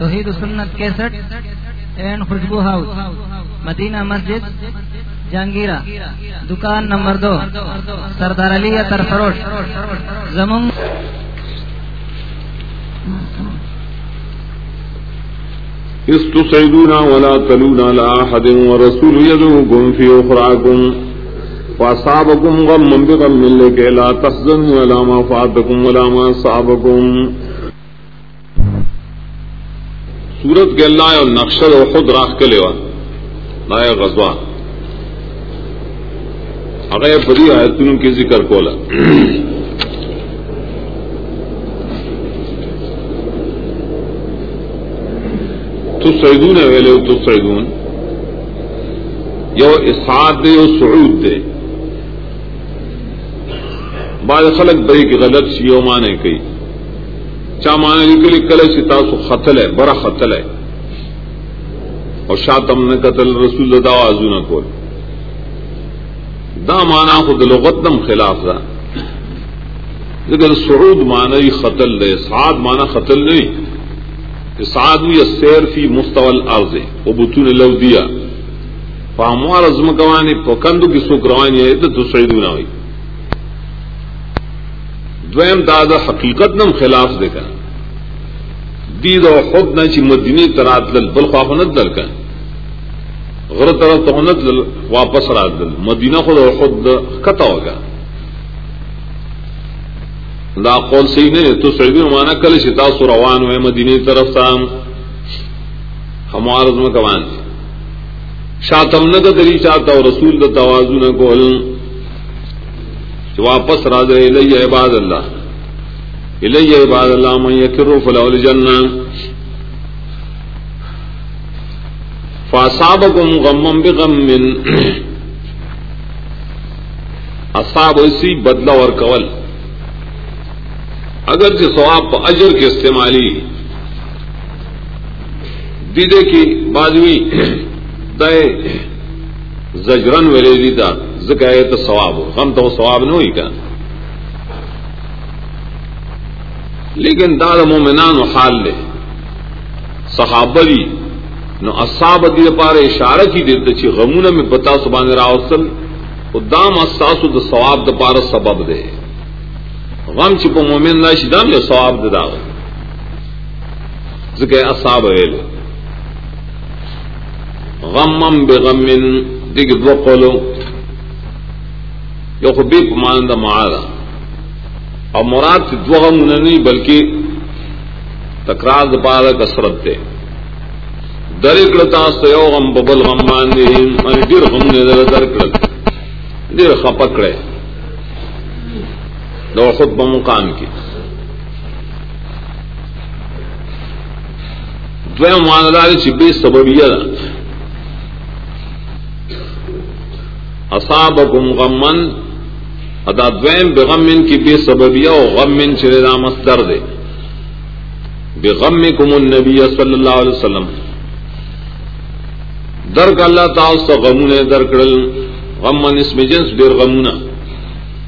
توحید و سنت cassette and Khushbu house, Madina Masjid, Jahangira, دکان نمبر دو، سردار علی اتر فروش زمون استصعدون ولا تلون على أحد ورسول يدعوكم في أخراكم فأصابكم غم بغم لكي لا تحزنوا ولا ما فاتكم ولا ما أصابكم سورت کے اللہ اور نقشر اور خود راہ کے لیوا لائے غزوہ۔ اگر بڑی آیتوں کی ذکر کولا۔ تو سعیدون ہے ویلے تو سعیدون۔ یو اسعاد دے یو سعود دے۔ بعض خلق بھائی کی غلط شیو مانے کئی۔ چا مانے لکلی کلے سی تاسو خطل ہے بڑا خطل ہے اور شاتم نے قتل رسول دا آزو نہ کول۔ دا مانا خود لغتم خلاف دا۔ لیکن سعود مانا ہی خطل دے سعاد مانا خطل نہیں۔ سعاد بھی سیر فی مستول عرض وہ بتون لو دیا فاموار ازم کوانی پکندو کی سوک روانی ہے تو سعیدو نہ ہوئی۔ دویم دادا حقیقت نم خلاف دے کر دید و خود نہ چی مدینی ترات لل، بل خواف دل کر غر طرف تو نت لل، واپس رات دل مدینہ خود و خود کتا ہوگا دا قول صحیح نہیں تو سعیدی مانا کل شتا سو روان ہوئے مدینی طرف تا ہمارز میں کوان شاتم نہ دری چاہتا اور رسول دا توازو نہ کول واپس راج الیہ عباد اللہ. الیہ عباد اللہ من یکرو فلو الجنہ. فاصابکم غمم بغم من اصاب اسی بدلہ اور کول. اگر سے سواب اجر کے استعمالی. دیدے کی بازوی دے زجرن ویلے دیتا ذکر تو ثواب ہو۔ غم تو ثواب نہیں ہوئی کا۔ لیکن داد مومنان و حال لے۔ صحابری نو اصاب دی پارے اشارہ کی دیتے چی غمون میں بتا سبان راوسل دام اساسو د ثواب د پارا سبب دے۔ غم چی پا مومن ناشی دام یا ثواب د داغ۔ ذکر اصاب ویل غمم بغمن، دیکھ دو قولو۔ یو خو بی پمان دا معادا اور مراد سے دو غم نہیں، بلکہ تکرار دا پارا کسرت دے در اکڑتا سیو غم ببل غم باندے من یعنی دیر غم نے در در کڑت دیر خپکڑے دو خود بمقام کی۔ دویم مانداری چی بے سببیہ دا۔ اصابکم غمن ادا دویم بغمن کی بے سببیہ و غمن چرے دا مصدر دے. بغمکم النبی صلی اللہ علیہ وسلم. درک اللہ تعالی غمون در کرل غمن اسم جنس دیر غمونا.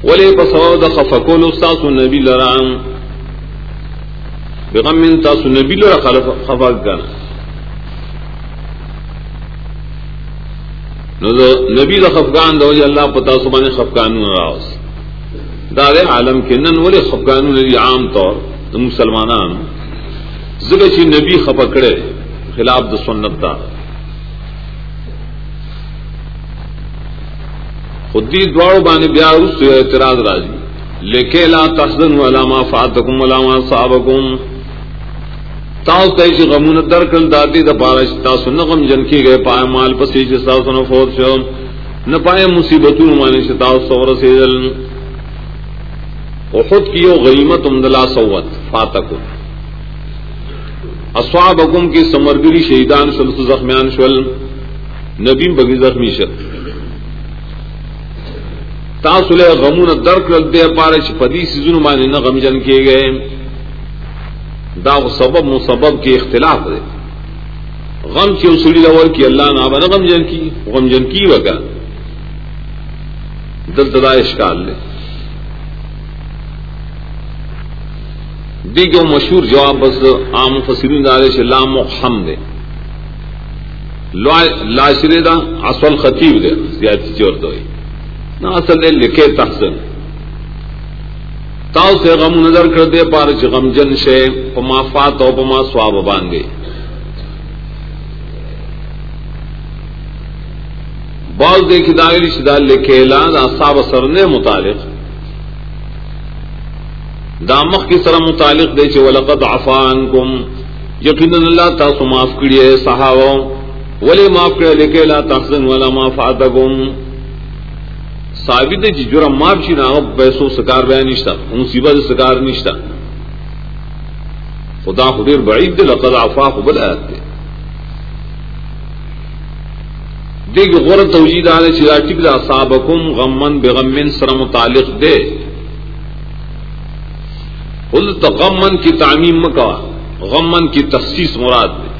ولی پسو دا خفکول استاسو نبی لران. بغمن تاسو نبی لرا خفک کنا. نبی دا خفقان دا وجہ اللہ پتا سبانے خفقانون راوس دار عالم کے نن ولی خفقانون دی عام طور دا مسلمانان ذکر چی نبی خفقڑے خلاف دا سنت دا. خودی دوارو بانے بیار اس سے اعتراض راجی. لیکے لا تحزن ولا ما فاتکم ولا ما صحابکم تاؤ تیشی غمون در کل داتی دا پارش تاسو نغم جن کی گئے پائے مال پسی چی تاسو نفوت شو. نہ پائے مصیبتون مانی چی تاسو سور سیدل. خود کیو غیمت امدلا سوت فاتکم اصوابکم کی سمرگری شہیدان شل زخمیان شل نبیم بگی زخمی شل۔ تاسو لے غمون در کل دے پارش پدی سیزون مانی نغم جن کیے گئے۔ دا سبب مسبب کے اختلاف دے۔ غم کی اصولی لور کی اللہ نہ بنا غم جن کی، غم جن کی وگا۔ دل تدا اشکال لے۔ دی جو مشہور جواب بس، عام فصیرین دارے سے لام و خم دے لاشرے دا اصل خطیب دے زیادتی چور دوئی نا اصل دے لکھے تحسن. تاؤ سے غم نظر کر دے پار چ غم جن شے پما فات او پما سواب باندھے بعض دیکھی داغلی شدہ لکھے اعلان اصحاب سرنے متعلق. دامخ کی سر متعلق دے چ ولقد عفان کم یقینا اللہ تاسو معاف کړی صحابہ. ولی معاف کړی لکه لا تحزن ولا ما فاتکم ثابت جی جرم معاف شي نه پیسو سکار بیان نشتا. مصیبت سکار نشتا. خدا خدیر بعید دل لقد عفا قبل آیات دے. دیکھ غور توجید آنے چلا ٹک دا صابکم غمن بغمن سر متعلق دے. قل تغمن کی تعمیم مکا غمن کی تخصیص مراد دے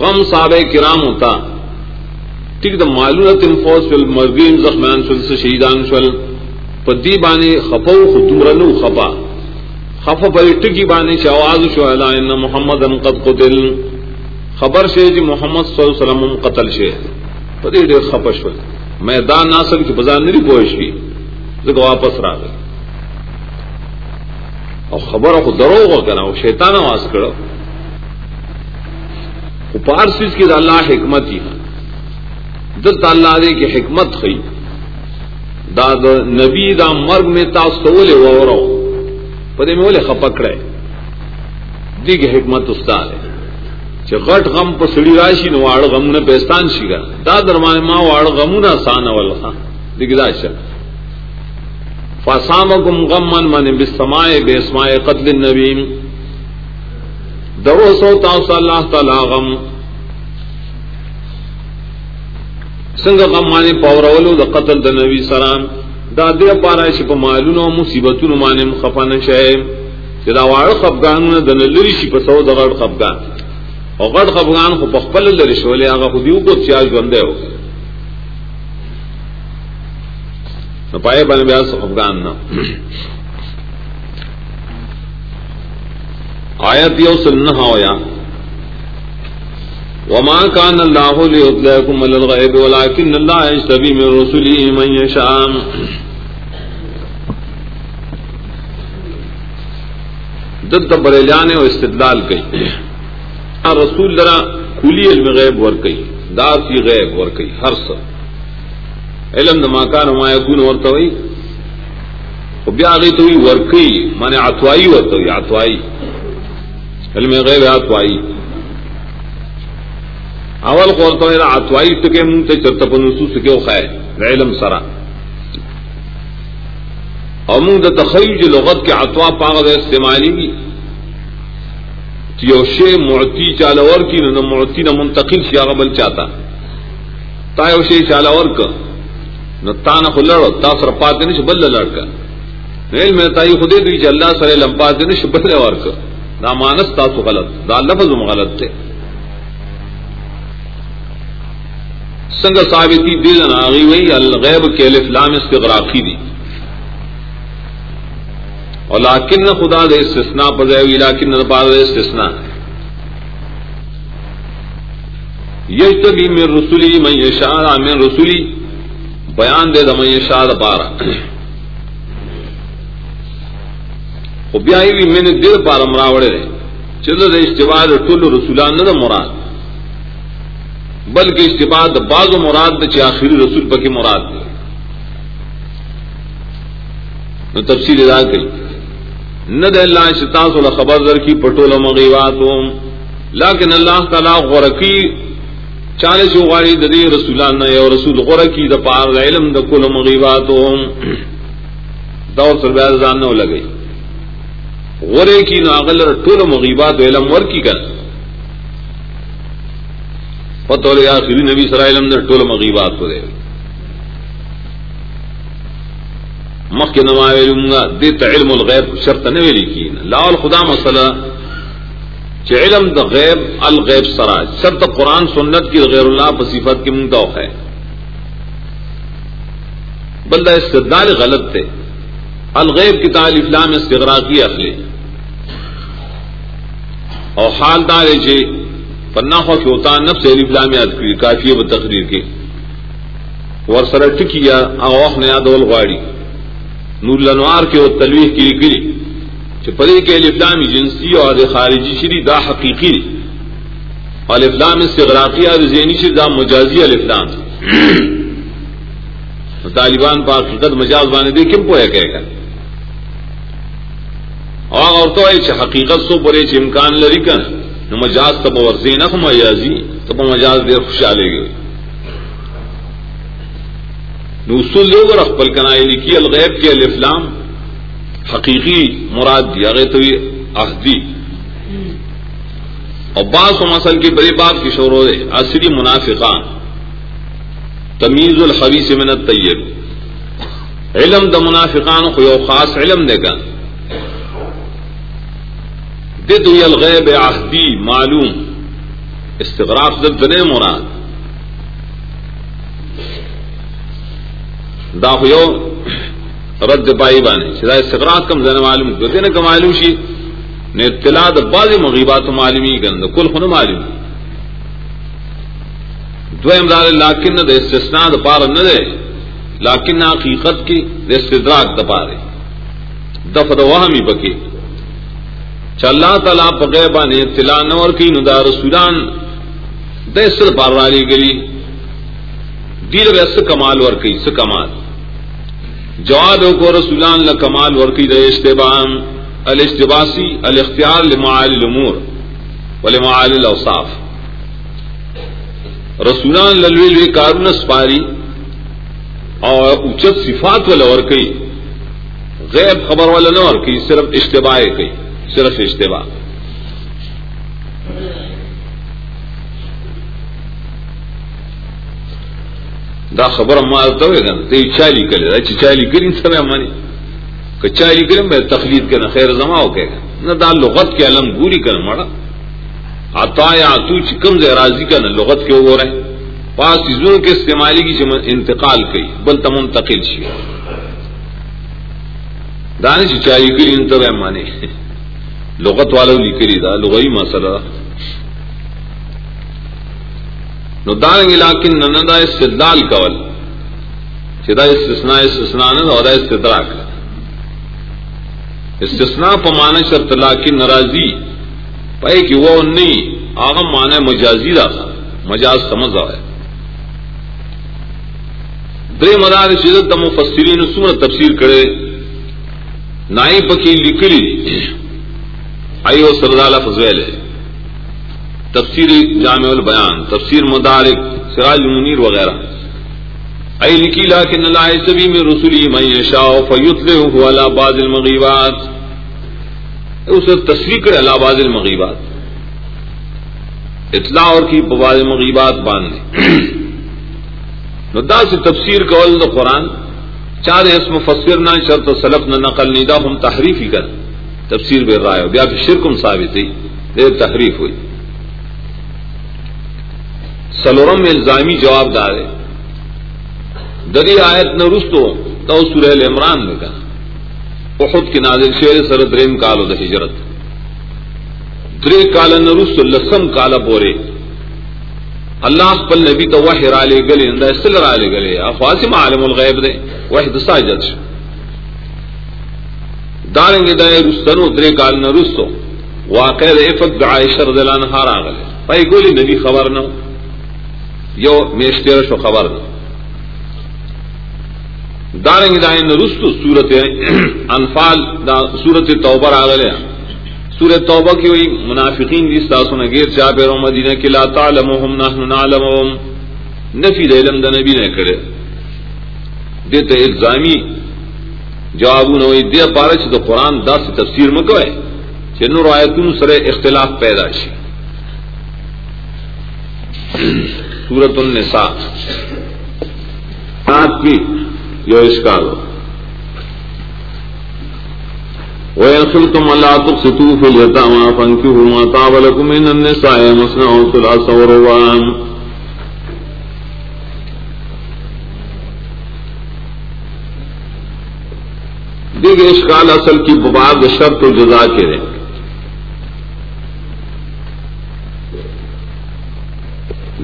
غم صحابہ کرام ہوتا، ٹھیک دا معلومات فوج فل مرغیم زخمیان شل سے شہیدان شل پدی بانے خفو خطورنو خفا۔ خف پر ٹکی بانے شواز شو ان محمد ان قد قتل۔ خبر شے جی محمد صلی اللہ علیہ وسلم قتل شے۔ پدی ڈیر خفش شل میدان ناصر کی بزان نہیں کوشش کی واپس را گئے اور خبر کو دروغ کرنا وہ شیطان آواز کرو پارسیز کی اللہ حکمت ہی دل اللہ دے کی حکمت خی داد نبی دا مرگ میں تاستولے وورو پدے میں بولے خپکڑے دی کی حکمت استاد ہے چه غټ غم په سړی راشي، نو واړ غم نه پېستان شي دا درمانه ما واړ غمونه آسان ولخه دګدا شه. فصامکم غمن من بالسماء باسماء قتل النبی. درو سو تاسو الله تعالی غم. څنګه غم باندې پاورولو د قتل د نبی سلام دا دې پاره چې په مالونو او مصیبتونو باندې خفانه شي چې دا واړه خفګانونه لری شي سو د غړ خفګان. او غړ خفګان خو په خپل لری شولې، هغه خو دیو کو چې ژوند دی نو پای باندې بیا خفګان نه. آیت یو سنہ ہویا وما كان الله ليطلعكم على الغيب ولكن الله يجتبي من رسله من يشاء دد بریلیان و استدلال کئی. رسول درا کھلی علم غیب ور کئی. داسی غیب ور کئی. ہر سب علم نما کان ما یکون ورتوی خو بیا غی توی ور کئی معنی عطوائی ورتوی عطوائی علم غیب عطوائی اول قول تو میرا اتوائی ٹکے منہ تے چرتا پنسوس کے خیر علم سرا اور منہ دا تخیل جو لغت کے اتوا پاغ استعمالی بھی یو شے معتی چالور کی نہ معتی نہ منتقل شیا بل چاہتا تا یو شے چالور کا نہ تا نہ لڑ تا سر پاتے نہیں بل لڑکا نیل میں تائی خودے دی اللہ سر لمپاتے نہیں بل اور دا مانس تا سو غلط؟ دا لفظ غلط تھے سنگ ثابتی دل ناغی وئی الغیب کے الفلام استغراقی دی اور لاکن خدا دے استثناء پذے ہوئی لاکن بعد استثناء. یجتبی من رسولی من یشاء، من رسولی بیان دے دا من یشاء دا پارا۔ خو بیائی وی دل پارا مراوڑے دے۔ چلو دے اشتباہ دا رسولان دا مراد۔ بلکہ استفاد بعض مراد چ آخری رسول پکی مراد دے۔ نو تفصیل ادا کری نہ دے اللہ شتاس خبر در کی پٹول مغیبات لیکن اللہ تعالی غرقی چالے جو غاری ددی رسولان نہ اور رسول غرقی د پار دا علم د کل مغیبات دور سر بیان زان نہ لگئی۔ غرے کی ناغل ټول مغیبات علم ور کی کر پتہ لے آخری نبی صلی اللہ علیہ وسلم ٹول مغیبات کو دے۔ مخ کے نمائے لوں دیتا علم الغیب شرط نہ ویلی کی۔ لا الخدا مسئلہ چ علم د غیب، الغیب سرا شرط قرآن سنت کی غیر اللہ بصفت کی منگا ہے۔ بندہ استدال غلط تھے الغیب کی تعلیف لام استغراقی اخلے اور حال دار چے پنا خو کے ہوتا نفس علیف لام یاد کری، کافی و تقریر کے ور سر ٹکیا اوخ نے دول غاڑی نور لنوار کے وہ تلویح کی گری چپری کے الفلامی جنسی اور خارجی شری دا حقیقی اور الفلام استغراقی اور شری دا مجازی الفلام طالبان پا حقیقت مجاز بانے دے کم پویا کہے گا اور عورتوں ہے حقیقت سو پرے امکان لری کن نو مجاز تب ورزی نہ مجازی تب مجاز دیر خوشحالے گئے نو اصول دو گر اخبل لکی الغیب کے الافلام حقیقی مراد دیا گئے تو یہ احدی اور بعض و مسل کے بڑے باپ کی شور عصری منافقان. تمیز الحبیث من الطیب. علم د منافقان کو خاص علم دے گا الغیب عہدی معلوم. استغراق دنے مراد. داخیو رد پائی بانے. شدا استغراق کم زن معلوم کرتے نا معلوم شی. نے اطلاع بعض مغیبات معلومی کرن کل خن معلوم. دو امداد لاکن د استثناء د پار نہ دے. لاکن حقیقت کی دے استدراک دپارے دف د وہمی بکی چ اللہ تعالی پگیبا نے اطلاع نور کی ندا رسولان دسل پار والی گلی. دیر ویس کمال ور کی س کمال. جواب کو رسولان ل کمال دے اشتبان الاستباسی الاختیار لمعال الامور ولمعال الاوصاف. رسولان للوی لوی کارون سپاری اور اچت صفات والا اور کئی غیب خبر والا نہ اور کی صرف اشتباہ کئی صرف اجتباع دا خبر ما تو ہے نا تے چالی کرے دا چالی کرین سب امانی کہ چالی کریم میں تخلید کرنا خیر زما ہو کہ نہ دا لغت کے علم گوری کرنا مڑا عطا یا تو چکم دے راضی کرنا لغت کے ہو رہے پاس چیزوں کے استعمالی کی انتقال کی بل تم منتقل شی دانش چالی کرین تو امانی لغت والو لکلی دا لغوی مسئلہ نو دارنگ لیکن نندا استدلال کول چدا استثناء استثناء نہ اور استدراک۔ استثناء پمانا شرط لیکن ناراضی پائے کہ وہ نہیں آغم مانا مجازی دا، مجاز سمجھ آئے درے مدار شدت دم مفسرین سمر تفسیر کرے، نائی پکی لکلی آئیو سردال فضویل ہے تفسیر جامع البیان، تفسیر مدارک، سراج منیر وغیرہ۔ ای لکی لیکن اللہ سبی میں رسولی من یشاء فیطلعه علی بعض المغیبات۔ اسے تصریح کرے علی بعض المغیبات۔ اطلاع اور کی بعض المغیبات باندھنے نو دا سے تفسیر کول دا قرآن، چار اس مفسر نہ شرط سلف نہ نقل نیدا ہم تحریف ہی کر۔ تفسیر بے رائے بیا پھر شرکم ثابت ہوئی، دیر تحریف ہوئی۔ سلورم الزامی جواب دار ہے دری آیت نہ رستو، تو سورہ عمران میں کہا احد کے نازل شیر سر دریم کالو د ہجرت۔ درے کال نہ رست لسم کالا بورے اللہ پل نبی تو وہ ہرالے گلے اندر سل را لے گلے۔ افاسم عالم الغیب دے وہ دسا جج دارنگ دائے رستنو، درے کال نہ رستو۔ واقع افق عائشہ رضی اللہ عنہ را گلے پای گولی نبی خبر نہ ہو یو میشتر شو خبر نہ دارنگ دائے نہ رستو سورت انفال دا سورت توبہ را سورت توبہ کی ہوئی منافقین دی ساسو نے غیر چا پیرو مدینہ کی لا تعلمهم نحن نعلمهم نفی دے علم دا نبی نے کرے. دیتے الزامی جوابونه وي د پاره چې د قران داسې تفسیر مکوي چې نور آیتونو اختلاف پیدا شي سورۃ النساء۔ سات کی یو اشکال وَإِنْ خِفْتُمْ أَلَّا تُقْسِطُوا فِي الْيَتَامَى فَانكِحُوا مَا طَابَ لَكُم مِّنَ النِّسَاءِ مَثْنًى وَثُلَاثَ وَرُبَاعًا دیکھ اشکال اصل کی بباد شرط و جزا کے رہے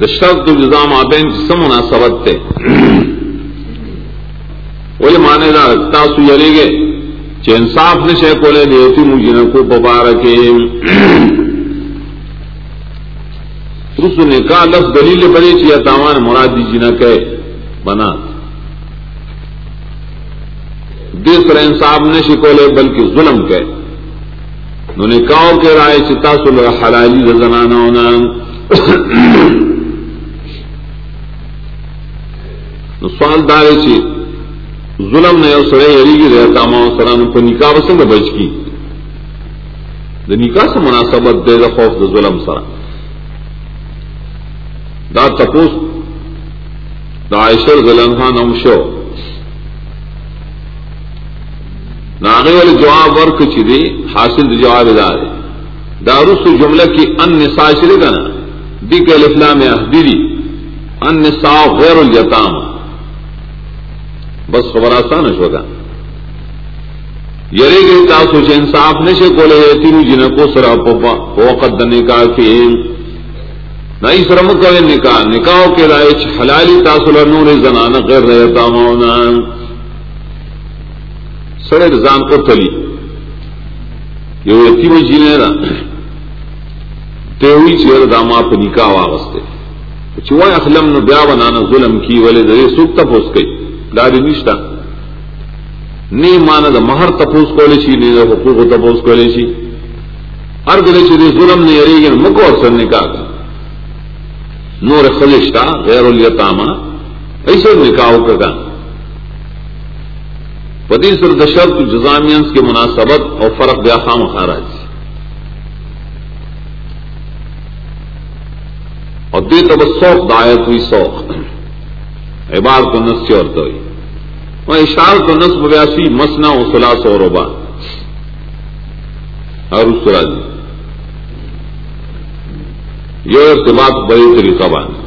شرط و جزا مابین سم مناسبت تھے وہی مانے گا تاسو یری گے چ انصاف نے شے کو لے دیتی مجھے نہ کو مبارک رسو نے کہا لفظ دلیل بڑی چی تاوان مرادی جی نہ کہ بنا۔ دیس پر انصاف نے شکولے بلکہ ظلم کہ انہوں نے کہا کہ رائے چتا سل حلالی زنانا ہونا سوال دارے چی ظلم نے سڑے یری کی رہتا ماں سران کو نکاح سنگ بچ کی۔ دا نکاح سے مناسبت دے دا خوف دا ظلم سرا۔ دا تپوس دا عائشر ظلم خان امشو ناغے والی جواب ورک چی دی، حاصل دی جواب دار دارس جملہ کی ان نساء شرے گا نا دی کہ الفلام احدیری ان نساء غیر الجتام بس خبر آسان ہوگا یری گئی تا سوچ انصاف نشے کو لے تین جن کو سرا وقت نکاح کی نئی سرم کرے نکاح نکاح کے رائے حلالی تاثر نور زنان غیر رہتا ہونا۔ سڑے رضان کو تلی۔ یہ یتیم جینے نا تیوی چیر داما پہ نکاح واغستے۔ چوائے اخلم نو بیا بنانا ظلم کی ولے دے سوکتا پوس گئی داری نشتا. نی مانا دا مہر تپوس کو لیشی نی دا حقوق تپوس کو لیشی ہر گلے چی دی ظلم نے یری گن مکو اور سر نکاح کا نور خلشتا، غیر الیتاما ایسے نکاحو کا پتی سر دشرط جزامینس کے مناسبت اور فرق بیا خام خاراج. اور دے تب سوک دایت ہوئی سوک عبار کو نس سے اور تو وہ اشار کو نس بیاسی مسنا و سلاس اور روبا اور اس طرح یہ ارتباط بڑی طریقہ بان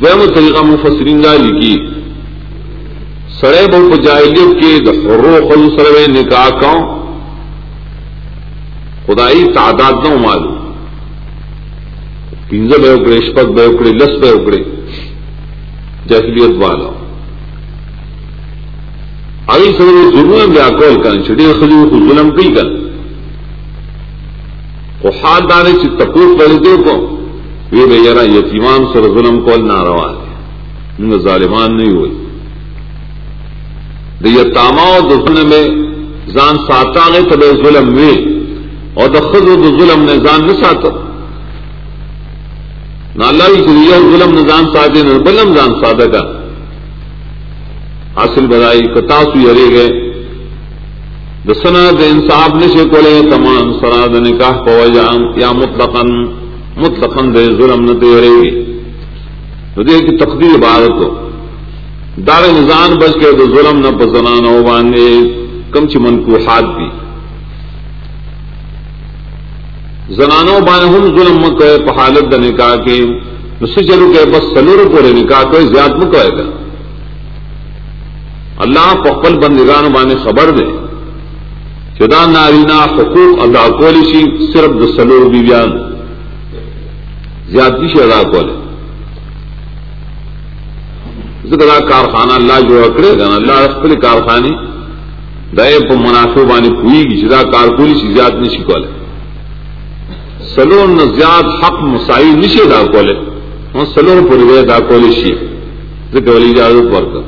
دم طریقہ مفسرین دا لکھی۔ سڑے بہو جائلیت کے رو خل سروے نکاح کا۔ خدائی تعداد نہ معلوم۔ پنجر بے اکڑے، شپک بے اکڑے، لس بے اکڑے۔ جہلیت والا ابھی سر ضرور بیا کول کر چھٹی خلی کو ظلم کی کر وہ ہاتھ دانے سے تپور کر دے کو۔ یہ بے یار یتیمان سر ظلم کول نہ روا ہے۔ ظالمان نہیں ہوئی۔ یہ تاما دفن میں زان ساتا نے تب ظلم میں اور دخل ظلم نے زان میں ساتا نہ اللہ کی ظلم نظام سادے نہ بلم جان سادہ کا۔ حاصل بدائی کتاسو یری گئے۔ دسنا د انصاف نشے کو لے تمام سراد نکاح کو جان یا مطلقاً مطلقاً دے ظلم نہ تیرے گی دے کی تقدیر عبادت ہو دار نظام بچ کے تو ظلم نہ پسنا نہ باندھے کم چ من کو ہاتھ بھی۔ زنانوں بان ہم ظلم مکے پہالت دا نکاح کے۔ نسے چلو کہ بس سلور پورے نکاح کو زیاد مکے گا۔ اللہ پخل بندگان بانے خبر دے۔ چدا نارینا حقوق ادا کولی سی صرف د سلور بیان زیادتی سے ادا کولے۔ ذکر کارخانہ اللہ جو اکڑے گا، اللہ اخبر کارخانے دے پہ منافع بانے پوئی گی جدا کارکولی سی زیاد نہیں شکولے سلور نہ زیاد حق مسائی نشے دا کولے۔ وہ سلور پوری دا کولے شی۔ ذکر والی اجازت ورکا۔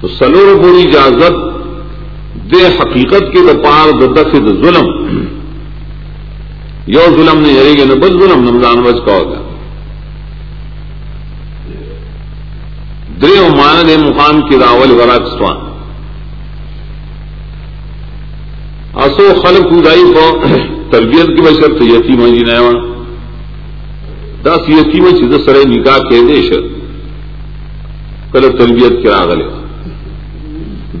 تو سلور پوری اجازت دے حقیقت کے پار دف ظلم۔ یو ظلم نے یری گے نہ بس ظلم نمزان بچ کا ہوگا دے مان دے مقام کی راول وراک سوان اصو خلق خدائی کو تربیت کی بشر تو یتیم جی نیا دس یتیم چیز سر نکاح کے دے شر کل تربیت کرا گلے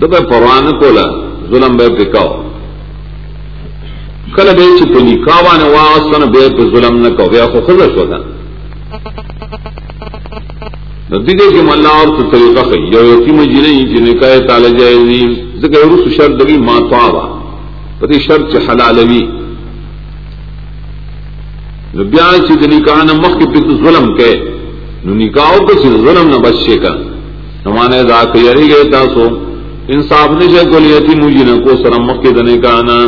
دب پروان کو لا ظلم بے پکاؤ۔ کل بے چپ نکاح نے واسن بے پہ ظلم نہ کہو بیا کو خزش ہوگا نتیجے کے جی ملا اور تو طریقہ خی۔ یو یتیم جی نہیں جنہیں کہے تال جائے ذکر رس شرط بھی ماں تو آوا پتی شرط حلالوی نو بیا چې د نکاح نه مخکې په ظلم کې نو نکاح کو چې ظلم نه بچي کا نو معنی دا کوي یریږي تاسو، انصاف نشه کولی یتیم جن کو سره مخکې د نکاح نه.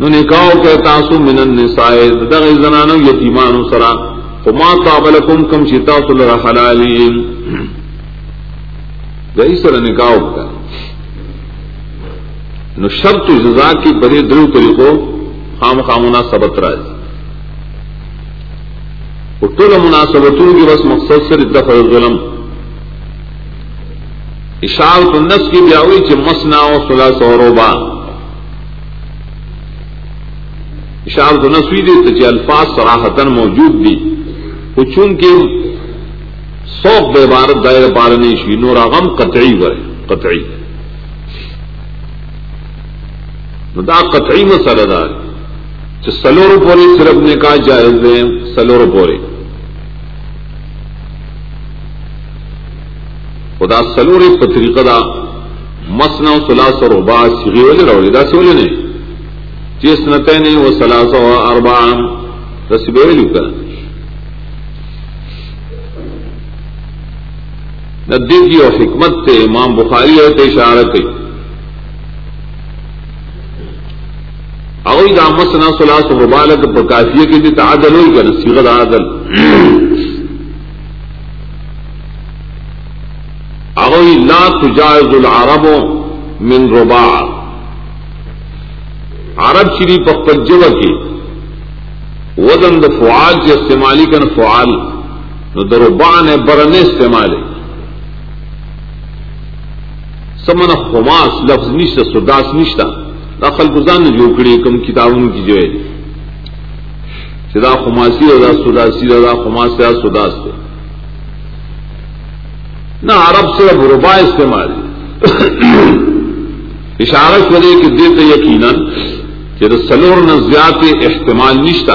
نو نکاح کې تاسو من النساء دغه زنانو یتیمانو سره. وما قابلکم کم چې تاسو لره حلالین دای سره نکاح وکړه. نو شرط جزا کی بڑے درو طریقوں خام خامنا سبت راځي. ټول مناسبتونو کې بس مقصد سره دفع ظلم اشارت النفس کی بیاوی چې مسنا او ثلاث او ربع. اشارت النفس دي چې الفاظ صراحتا موجود دي. خو چون کې سوق به عبارت دائره پار نه شي نور غم قطعی وره قطعی دا قطعی مسله ده. چې سلور پوری صرف نکاح جائز ده سلور پوری خدا سلور په طریقه دا. مسنا و ثلاث و ربع سیغي ولې راوړي دا څه ولې نه. چې و ثلاث و اربع. دا څه به ویلو کنه ندی اور حکمت تے امام بخاری ہوتے اشارہ کئی اوئی دا مسنا ثلاث و ربع لك په کافیه کې دي تعادل وي کنه صيغه عادل اغوی لا تجاوز العرب من رباع. عرب شری پخپجو کی. وزن د فعال سے استعمالی کن فعال. نو د رباع نے برن استعمال سمن خماس لفظ نشتا سداس نشتا دا خلق ځان نه جوړ کړي کوم کتابونو کې جو ہے چې دا خماسی او سداسی دا خماس یا سداس دی نہ عرب سے اب ربا استعمال اشارت کرے کہ دیتے یقیناً کہ سلور نہ زیات احتمال نشتا۔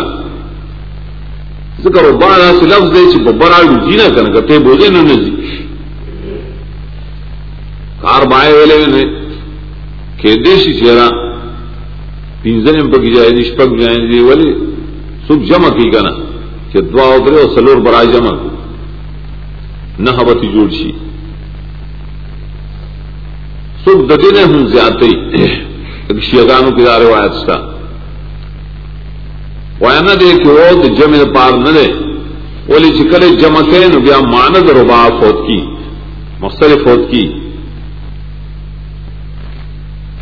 ذکر ربا سے لفظ دے چھ ببرا جی نہ کرنے کا بوجھے نہ نزی۔ کار بائے والے نے کہ دیشی چہرہ پینزن پکی جائے، نشپک جائیں جی والے سکھ جمع کی کنا، کہ دعا اترے اور سلور برائے جمع کو۔ نہ حبتی جوڑ شی سکھ ددی نے ہوں زیادتی۔ شیگانوں کی دار روایت کا وہ نہ دے کہ وہ تو جمع پار نہ دے۔ بولی چکلے جمع کے نو بیا ماند ربا فوت کی۔ مختلف فوت کی۔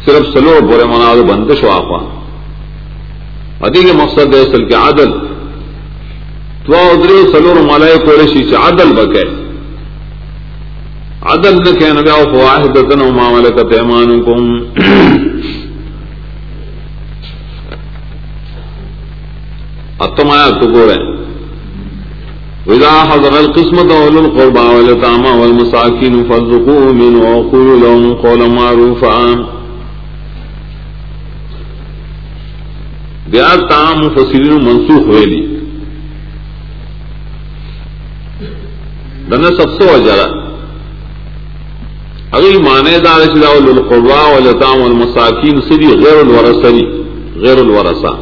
صرف سلو برے منا بندش واپا ادی کے مقصد ہے اصل کے عادل تو ادری سلور ملائے کوڑے شی سے عادل بکے۔ عدل نہ کہنا گیا واحدتن وما ملکت ایمانکم. اتم آیا تو گو رہے وإذا حضر القسمة أولو القربى واليتامى والمساكين فارزقوهم منه وقولوا لهم قولا معروفا. بیا تام مفسرین منسوخ ویلی دنا سب سے وجہ اگلی مانے دار شدا القربا والتام والمساکین سری غیر الورثری غیر الورثہ۔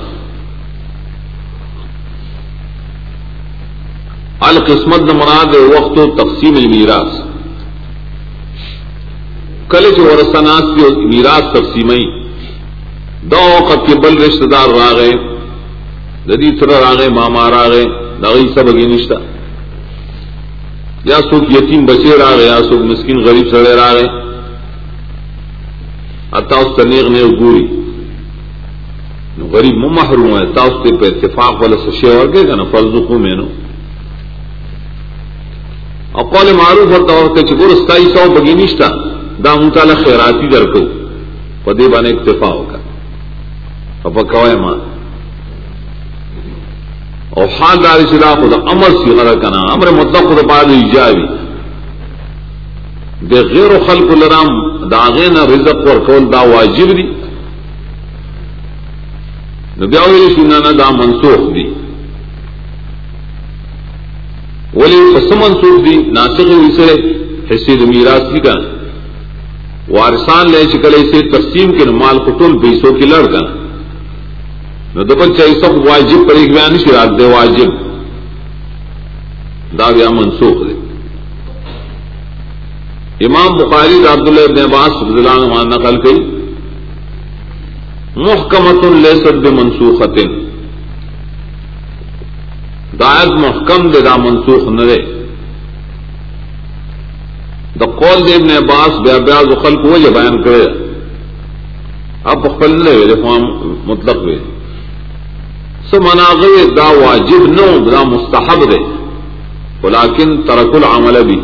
القسمت مراد وقت و تقسیم المیراث۔ کل جو ورثناس کی میراث تقسیم دو وقت کے بل رشتہ دار راغے ددی تر راغے، ماما راغے دغی سب اگی نشتہ۔ یا سوک یتیم بچے را گئے یا سوک مسکین غریب سڑے را گئے اتا اس تنیغ نے گوری۔ غریب محروم ہے، تا اس پہ اتفاق والا سشے اور گئے نا فرض میں نو۔ اور قول معروف ہوتا اور کہ چکور ستائی سو بگی نشتا دا مطالعہ خیراتی در کو۔ پدے بانے اکتفا ہوگا۔ پکوائے ماں۔ اور حال دار سلا خود امر سی غرا کنا، امر مطلق خود بعد ایجابی دے غیر خلق لرام، دا غین رزق ور کول دا واجب دی. نو بیا ویلی دا منسوخ دی. ولی پس منسوخ دی، ناسخ اسے حصے د میراث کی کا وارثان لے چکل سے تقسیم کے مال قطول بیسوں کی لڑ کا نو دبن چاہیے سب واجب پر ایک بیان شراک دے، واجب۔ دا بیا منسوخ دے۔ امام بخاری عبداللہ ابن عباس رضی اللہ عنہ نقل کی محکمت لیست بمنسوخت دایت محکم دے، دا منسوخ نہ دے۔ دا قول دے ابن عباس بیا بیا خلق وہ جو بیان کرے۔ اب خپل نے فام مطلق ہوئے سو مناغے دا واجب نو، دا مستحب دے۔ ولیکن ترک العمل بھی۔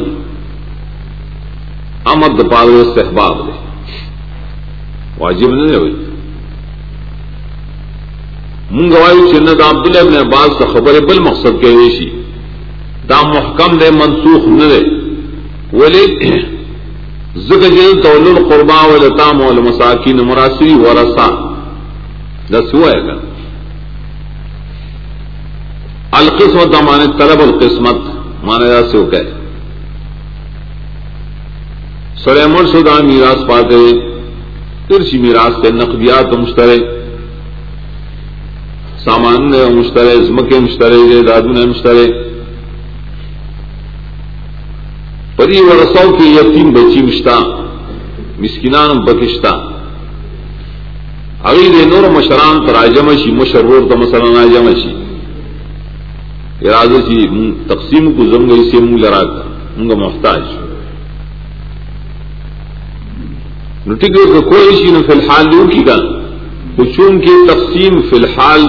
امر د استحباب دے۔ واجب نہیں ہوئی مونږ وایو چې ابن عباس خبره بل مقصد کې وی دا محکم دے منسوخ نه دے۔ ولی ذکر جن تولل قربا ولتام والمساکین مراسی ورثا دس ہوا ہے گا القسمت مانے طلب القسمت مانا جا سے کہ سڑے مر شدہ میراث پاتے ترشی میراث کے نقدیات مشترے سامان مشترے عزمک مشترے دادو نے مشترے پری ورسو کے یتیم بچی مشتا مسکینان بکشتا اگی دے نور مشران پر آجمشی، مشرور تو مسلان آجمشی۔ ارادہ چی تقسیم کو زم گئی سے منگ لڑا کر منگا محتاج۔ ٹھیک کوئی شی نے فی الحال لوں کی گل۔ چون کی تقسیم فی الحال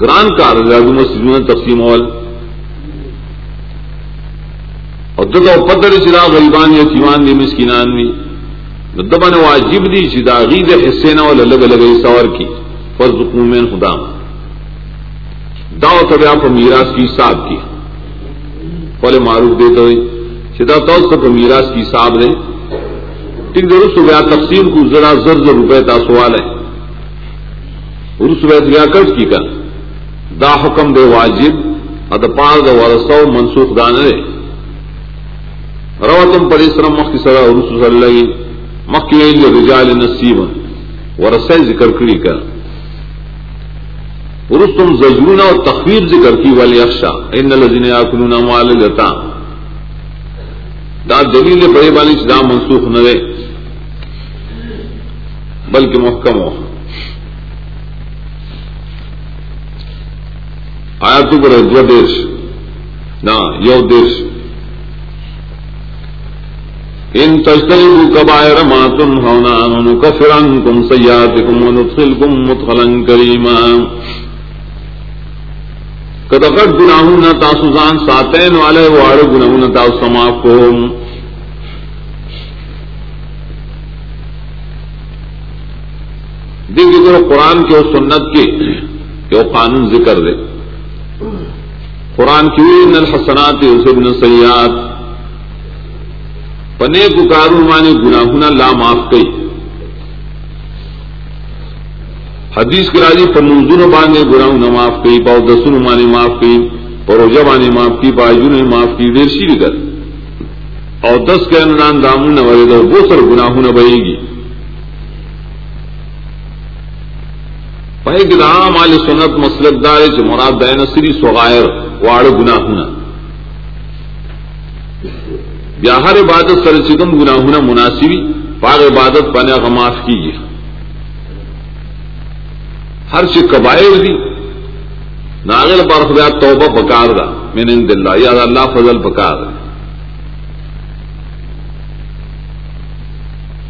گران کار مسجد تقسیم اول۔ اور دتا پتر چدا غریبان یا تیوان دی مسکینان دی دبن واجب دی چدا غید حصے نہ الگ الگ سوار کی۔ فرض قومین خدا۔ داو تبیا پر میراث کی حساب کی۔ پہلے معروف دیتے ہوئے چدا تو سب میراث کی حساب دے ٹھیک درست ہو تقسیم کو ذرا زر زر روپے تا سوال ہے۔ اس وقت قرض کی کر دا حکم دے واجب ادپال دا ورسو منسوخ دان دانے روتم پر اسرم مخ کی سرا رسول صلی اللہ مخ کی رجال نصیب ورسے ذکر کری کر رستم زجرون اور تخویر ذکر کی والی اخشا. ان الذين ياكلون اموال اليتام دا دلیل بڑے والی دا منسوخ نہ رہے بلکہ محکم ہو. آیا تو پر دو دیش. نہ یو دیش. ان تجتنبوا كبائر ما تنهون عنه نكفر عنكم سيئاتكم وندخلكم مدخلا كريما کدا غټ ګناهونه تاسو ځان ساتین والے واړه ګناهونه تاسو سما کوم دیکھیے ذرا قرآن کے اور سنت کے کہ وہ قانون ذکر دے۔ قرآن کی ان الحسنات اسے ابن سیاد پنے پکارو مانے گناہنا لا معاف کئی۔ حدیث کے راجی پنزون بانے گناہ نہ معاف کئی پاؤ دسن مانے معاف کئی پروجا بانے معاف کی پاجو نے معاف کی، دیر شیر کر۔ اور دس کے انران دامن نہ ورے دو وہ سر گناہ نہ بہے گی۔ پہ گرام مال سنت مسلک دار مراد دین سری سوغائر واڑ گناہ نہ۔ بیا ہر عبادت سر چکم گنا ہونا مناسبی پاگ عبادت پانے کا معاف کیجیے۔ ہر چیز قبائل دی۔ ناگل پر خدا توبہ پکار دا۔ میں نے دلہ یا اللہ فضل پکار دا۔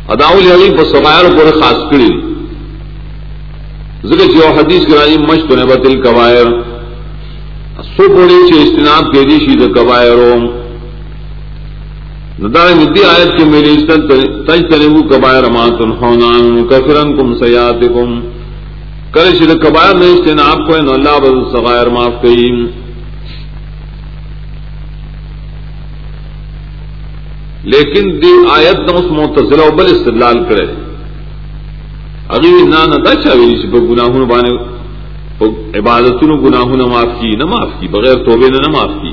اداؤل علی پر سوائر پورے خاص کری۔ ذکر جو حدیث کرائی مشق نے بتل قبائر سو پوڑی سے اجتناب کے دی شید قبائروں۔ ندار ندی آیت کے میری تج تنبو کبائر ماتن خونان کفرن کم سیات کم کرے شد کبائر نہیں نے آپ کو اللہ بز سغائر معاف کئی۔ لیکن دی آیت نہ اس متضلا بل استدلال کرے۔ اگی نہ نہ دچا ویلی چھ گناہوں بانے عبادتوں گناہوں نہ معاف کی، نہ معاف کی، بغیر توبے نے نہ معاف کی۔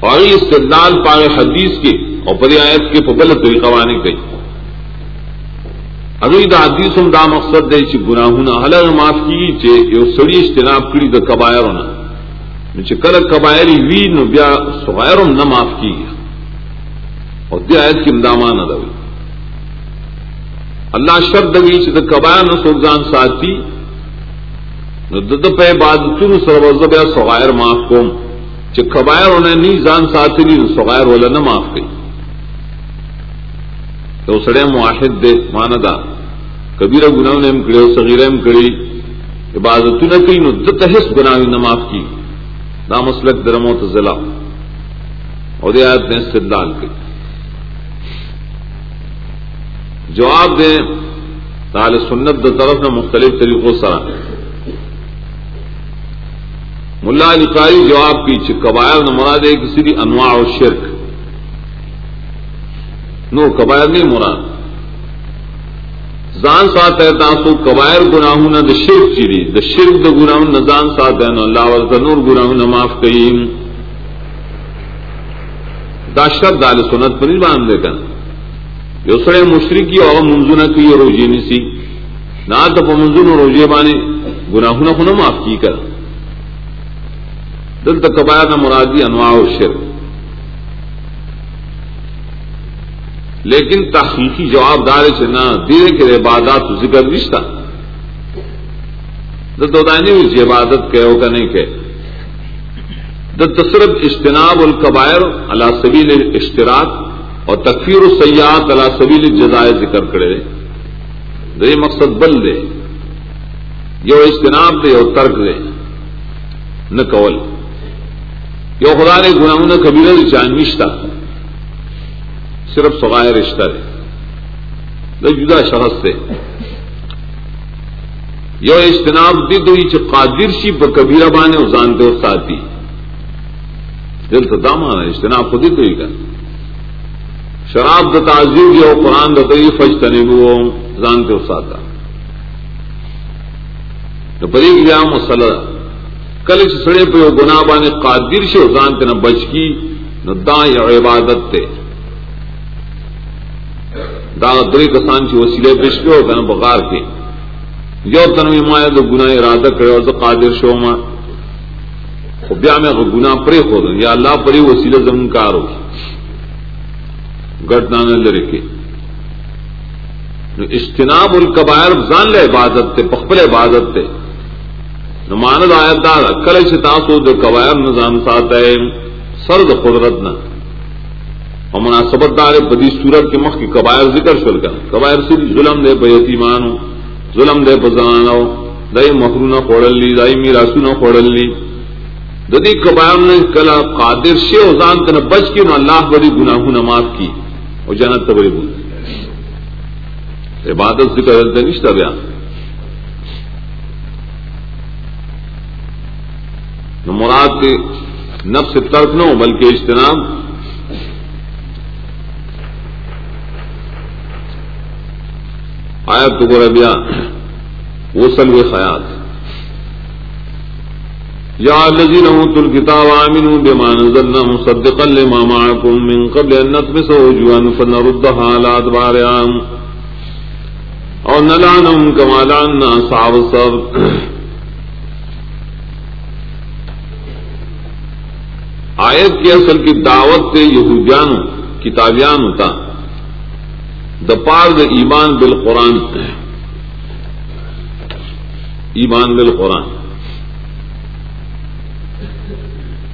اور استدلال پاگ حدیث کے اور پری آیت کے پبل طریقہ وانے گئی۔ اگر دا حدیث دا مقصد دے چی گناہونا حلق معاف کی چے یو سڑی اجتناب کری دا کبائرونا چی کل کبائری وی، نو بیا صغیرم نہ معاف کی اور دی آیت کی امدامان ادوی اللہ شرط دوی چی دا کبائر نہ سوگزان ساتھی۔ نو دد پہ عبادتون سر بیا صغیر معاف کوم۔ چی کبائر انہیں نی زان ساتھی نی صغیر والا نہ معاف کی تو سڑے معاہد دے ماندا کبیرہ گناہ نے کڑے سغیرہ کڑی عبادت نہ کئی نو دت حس گناہ نہ معاف کی۔ دا مسلک درمو تزلا اور یہ آیت نے استدلال کی۔ جواب دیں تال سنت د طرف نے مختلف طریقوں سرا ملا علی قاری جواب کی کبائر نہ مراد ہے کسی بھی انواع و شرک۔ نو کبائر نہیں مراد۔ زان ساتھ ہے تاسو کبائر گناہ نہ د شرک جی چیری د شرک د گناہ نہ زان ساتھ ہے اللہ ور نور گناہ نہ معاف کئیم دا شرط دال سنت پر باندھ دے کن۔ یو سڑے مشرکی اور منزو نہ کی روزی نسی نہ تو منزو نہ روزی بانے گناہ نہ معاف کی کر۔ دل تک کبائر نہ مرادی انواع و شرک۔ لیکن تحقیقی جواب دار چنا دیر کے عبادات ذکر رشتہ اس عبادت کہ ہو نہیں کہ تصرف اجتناب القبائر اللہ سبیل اشتراک اور تکفیر السیات اللہ سبیل جزائے ذکر کرے دے۔ مقصد بل دے۔ یو اجتناب دے، یو ترک دے۔ نہ کول۔ یو خدا نے گناہ نہ کبیرہ جانوشتہ صرف سوائے رشتہ ہے جدا شخص سے یو اجتناب دی تو یہ قادر شی پر کبیرہ بانے اور جانتے ہو ساتھی۔ دل تو دامان ہے، اجتناب خود ہی تو ہی شراب د تعزیر جو قرآن دتئی فج تنے وہ جانتے ہو ساتا تو پری گیا مسل کل سڑے پہ گنا بانے قادر سے جانتے نہ بچ کی، نہ داں یا عبادت تے۔ دا دری کسان چی وسیلے پیش کرو کنا بغار کے یو تنوی مایا دو گناہ ارادہ کرے اور قادر شو ما خو بیا میں گناہ پرے خود یا اللہ پری وسیلہ زمون کارو گٹ نانے لرکے نو اجتناب الکبائر زان لے عبادت تے پخپل عبادت تے نو ماند آیت دارا کل تاسو دو کبائر نظام ساتا ہے سرد قدرت نہ اور مناسبت دار بدی صورت کے مخ کی قبائر ذکر شل کر۔ قبائر سے ظلم دے بے یتیمان ظلم دے بزان دئی مخرو نہ خوڑل لی دئی میراسو نہ خوڑل لی۔ ددی قبائر نے کلا قادر شے اوزان تن بچ کے نہ اللہ بڑی گناہ نہ معاف کی اور جنت بڑی بول عبادت ذکر ہلتے نشتہ بیان۔ مراد کے نفس ترک نہ ہو، بلکہ اجتناب۔ آیا تو گو ربیا وہ سلو خیات یا الذين اوتوا الكتاب امنوا بما نزلنا مصدقا لما معكم من قبل ان نطمس وجوها فنردها على ادبارها او نلعنهم كما لعنا اصحاب الصبر آیت کی اصل کی دعوت تے یہودیانو کتابیان ہوتا دا پار دا ایمان بال قرآن ایمان بال قرآن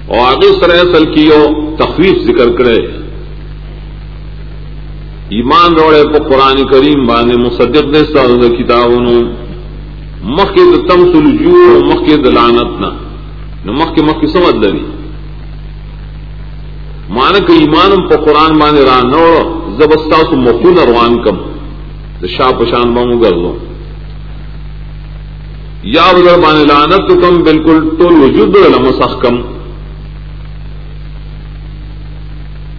اور آگے سر اصل کی تخویف ذکر کرے، ایمان روڑے پہ قرآن کریم بانے مصدق دے سال کتابوں مخ کے تم سلجو مخ کے دلانت نہ مخ کے مخ کی سمجھ لگی مانک ایمان پہ قرآن بانے ران زبستا سو مخون روان کم. شاہ پشان بامو گر یا بدر بان لانت تو کم، بالکل ٹول وجود لمسخ کم.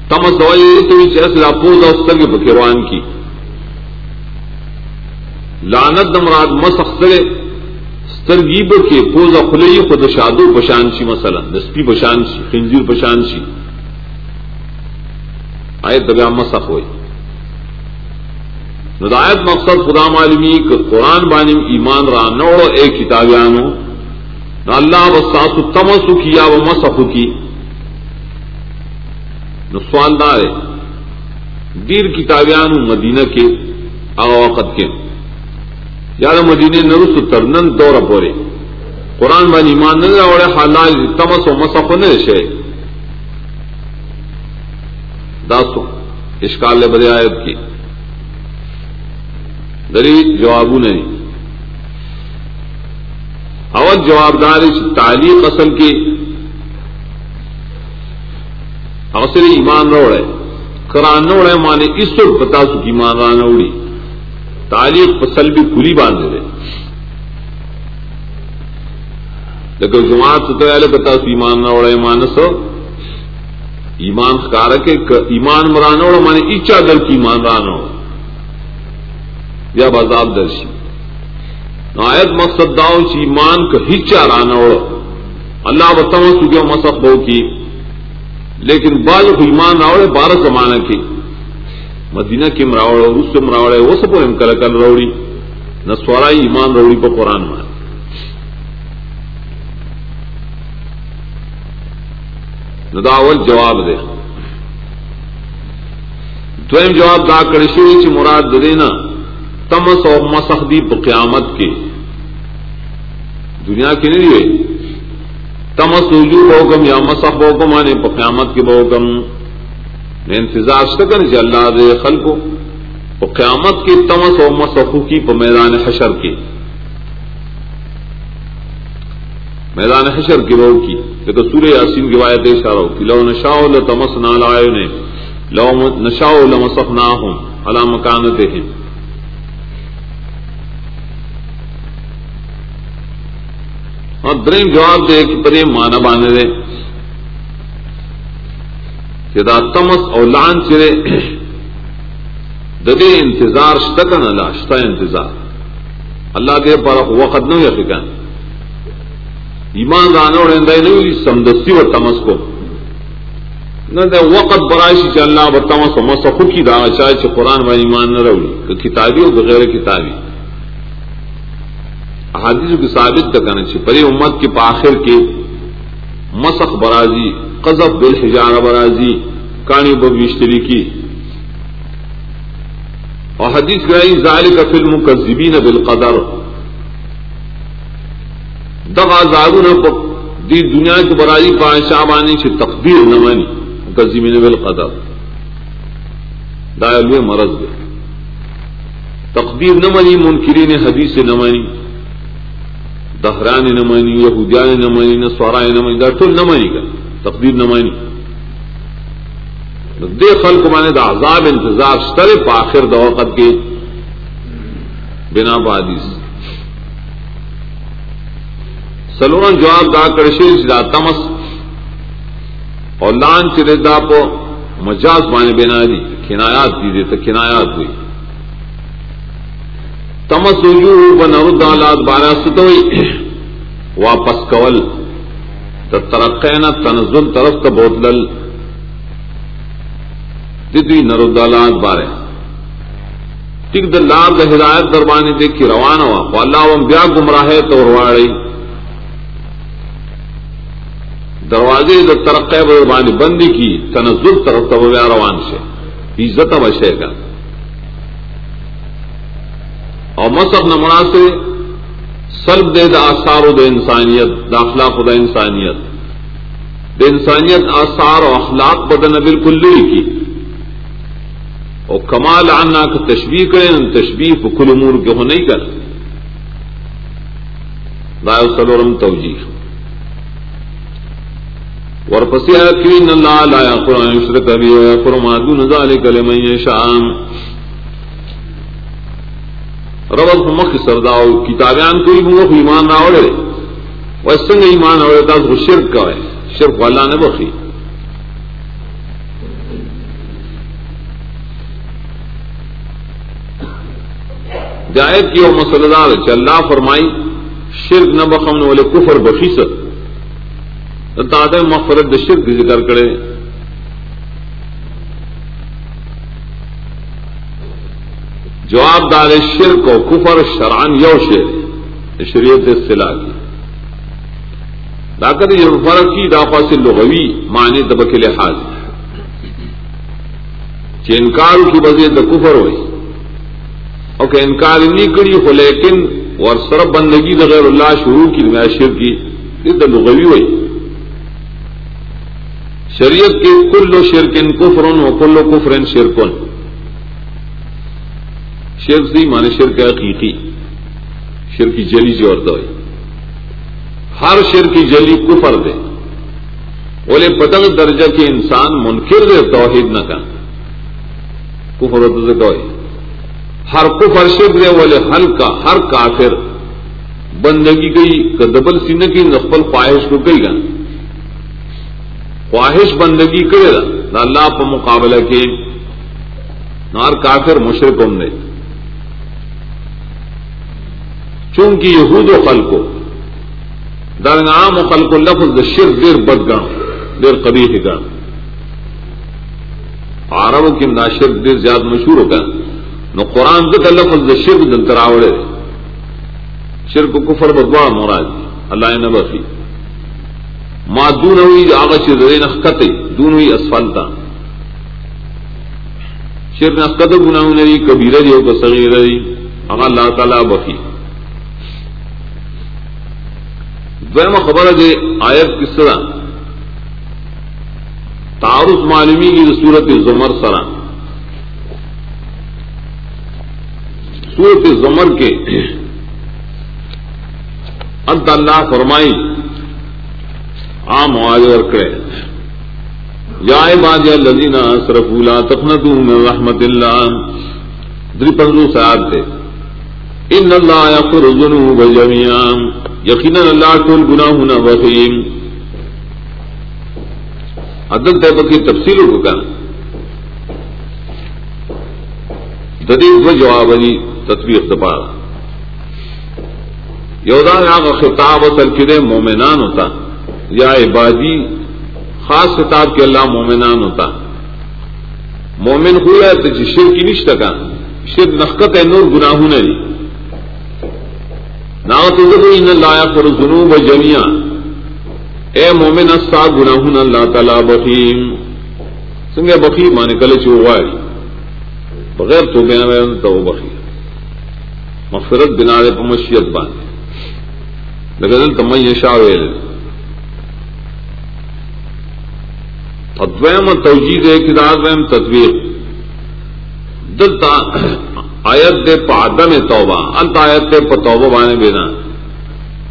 تم سوائی تو ایسے اپوز استر کے بکیروان کی. لانت دمراد مسخ سرے سترگیب کے پوز خلی خود شادو پشانشی مثلا دسپی پشانشی خنزیر پشانشی آئے دبیا مسخ ہوئی۔ ندایت مقصد خدا معلومی کہ قرآن بانی ایمان را نوڑو اے کتابیانو۔ نہ اللہ وساسو تمسو کیا و مسخو کی۔ نو دار دیر کتابیانو مدینہ کے آغا وقت کے۔ یار مدینے نرس ترنن دور پورے۔ قرآن بان ایمان نہ اوڑے حالات تمس و مسف نے شے داسو، اشکال بدے کی۔ دری جواب نہیں اول جوابداری تعلیم اصل کی۔ اصل ایمان روڑے۔ قرآن روڑے مانے اس وقت بتا سو ایمان رانا اڑی تعلیق فصل بھی کھلی باندھ دے۔ لیکن جماعت سے تو پہلے بتا سو ایمان نہ اڑے مانس ایمان کار کے ایمان مرانا اڑا مانے ایچا دل کی ایمان رانا ہو یا بازاب درشی آیت مقصد داؤ چی ایمان کا ہچا رانا اللہ بتاؤ سو مسق بو کی لیکن بعض ایمان نہ اڑے بارہ زمانہ کی مدینہ کی مراوڑ اور اس سے مراوڑ ہے وہ سب کل کل روڑی نہ سورائی ایمان روڑی کو قرآن مان نداول جواب دے. دویم جواب دا کرشوی چی مراد دینا تمس اور مسخدی قیامت کے دنیا کی نہیں ہوئے تمس وجوب ہوگم یا مسخ ہوگم آنے قیامت کے بہکم نے انتظار شکن جی اللہ دے خل کو قیامت کی تمس و مسخو کی میدان حشر کی میدان حشر کی رو کی لیکن سورہ یاسین کی وایت اشارہ کی لو نشاؤ لتمس نالائے نے لو نشاؤ لمسخ نہ ہوں اللہ مکانتے ہیں اور دریم جواب دے کہ پر مانا بانے دے کہ دا تمس او لان چرے ددے انتظار شتکن اللہ، شتا انتظار۔ اللہ دے پر وقت نو یقین۔ ایمان دانا اور اندائی نوی سمدستی و تمس کو۔ نہ دے وقت برائشی چا اللہ و تمس و مسخو کی دا چاہے چا قرآن و ایمان نہ رولی کہ کتابی ہو بغیر کتابی۔ احادیث کی ثابت تکنے چھ پری امت کے پاخر کے مسخ برازی قذف بل حجار برازی، کانی بشتری کی۔ اور حدیث گرائی ظاہر کا فلم کا دغا نہ دی دنیا کی برائی پاشا بانی سے تقدیر نہ مانی کا زمین قدر۔ دائل مرض دے۔ تقدیر نہ منی منکرین حدیث نہ مانی دہران نہ مانی یہودیان نہ مانی نہ سورائے نہ مانی دا نہ مانی کا تقدیر نہ مانی دے خلق مانے دا عذاب انتظار سترے پا آخر دا وقت کے بنا بادیس سلورن جواب دا کرشی دا تمس اور لان چرے دا پو مجاز مانے بنا دی کنایات دی دے تو کنایات ہوئی تمس وجوہ بنرد آلات بارہ ستوئی واپس کول ترقینا تنزل طرف کا بوتل ددوی نرودالات بارے ٹک د لار د ہدایت دربانی دیکھی روانہ ہوا اللہ وم بیا گمراہ تو رواڑی دروازے د ترقی دربانی بندی کی، تنزل طرف تو بیا روان سے عزت بشے گا اور مسق نمنا سے سلب دے دا آثار د انسانیت داخلہ خدا انسانیت. د انسانیت آثار و اخلاق بدن بالکل کی. اور کمال آنا کا تشبیح کریں ان تشبیح کو کل امور کے ہو نہیں کر رائے سلورم توجی اور پسیا کی نہ لایا قرآن شرک ابھی قرما دون ذالک کلم شام ربل مخ سرداؤ کتابیان کو بھی ایمان نہ اوڑے وہ سنگ ایمان اوڑے تھا شرک کا ہے شرک والا نے بخی جائز کی وہ مسلدار اللہ فرمائی شرک نہ بخمن والے کفر بخیست دادا مغفرت د شرک ذکر کرے۔ جواب دار شرک و کفر شران یو شیر شریعت اصطلاح کی۔ طاقت یہ فرق کی دافع سے لغوی معنی دبک لحاظ۔ کہ انکار کی وجہ د کفر ہوئی۔ اور کہ انکار نہیں کری ہو لیکن اور سرب بندگی غیر اللہ شروع کی شر کی، یہ تو لغوی ہوئی۔ شریعت کے کل شرکن کفرن و کل کفرن شرکن. شرک سی مانے شرک عقیقی شرک کی جلی جو عرض ہوئی ہر شرک کی جلی کفر دے. بولے پتنگ درجہ کے انسان منکر دے توحید نہ کر. کفر ہوتا ہر کفر شرک دے بولے ہل کا ہر کافر بندگی گئی کدبل سینے کی نقبل خواہش کو گئی گا. خواہش بندگی کرے گا، نہ اللہ پر مقابلہ کے نار کافر مشرق ہم نے چونکہ یہود و خل کو درنگام و خل کو لفظ شر دیر بد گا دیر کبھی ہے گا عرب کی ناشر دیر زیادہ مشہور ہوگا نو قرآن کا لفظ شرک دل تراوڑے۔ شرک کفر بدوا موراد اللہ نے بخی ماں دون ہوئی آگا شر نخت دون ہوئی اسفلتا. شر نخت گنا نہیں کبھی رہی ہو تو سگی رہی اللہ تعالیٰ بخی. دویم خبر دے آیت کس طرح؟ تعارف معلومی کی صورت زمر سرا. صورت زمر کے انت اللہ فرمائی عام آج اور کرے۔ یا باز لذینا صرف لا تخنت رحمت اللہ۔ دری پندرو سیاد تھے ان اللہ یغفر الذنوب جميعا یقینا اللہ ٹول گنا ہونا وحیم عدل طیبہ کی تفصیل کو کہنا ددیب و جواب علی تطبیق دبا یودا یا خطاب اصل کرے مومنان ہوتا۔ یا عبادی، خاص خطاب کے اللہ مومنان ہوتا۔ مومن ہوا تو جی شر کی نشت کا۔ شر نخت ہے، نور گناہ نہیں نہ تو لایا پر جنوب جمیا اے مومن اسا گناہ اللہ تعالی بخیم۔ سنگے بخی مانے کل چوغاری بغیر تو گیا تو بخی مغفرت بنا دے پمشیت باندھے لگل تمہیں شاہ شاویل تدویم توجید ہے کہ کتاب تدویر دلتا آیت دے پا عدم توبہ، انت آیت دے پا توبہ بانے بینا۔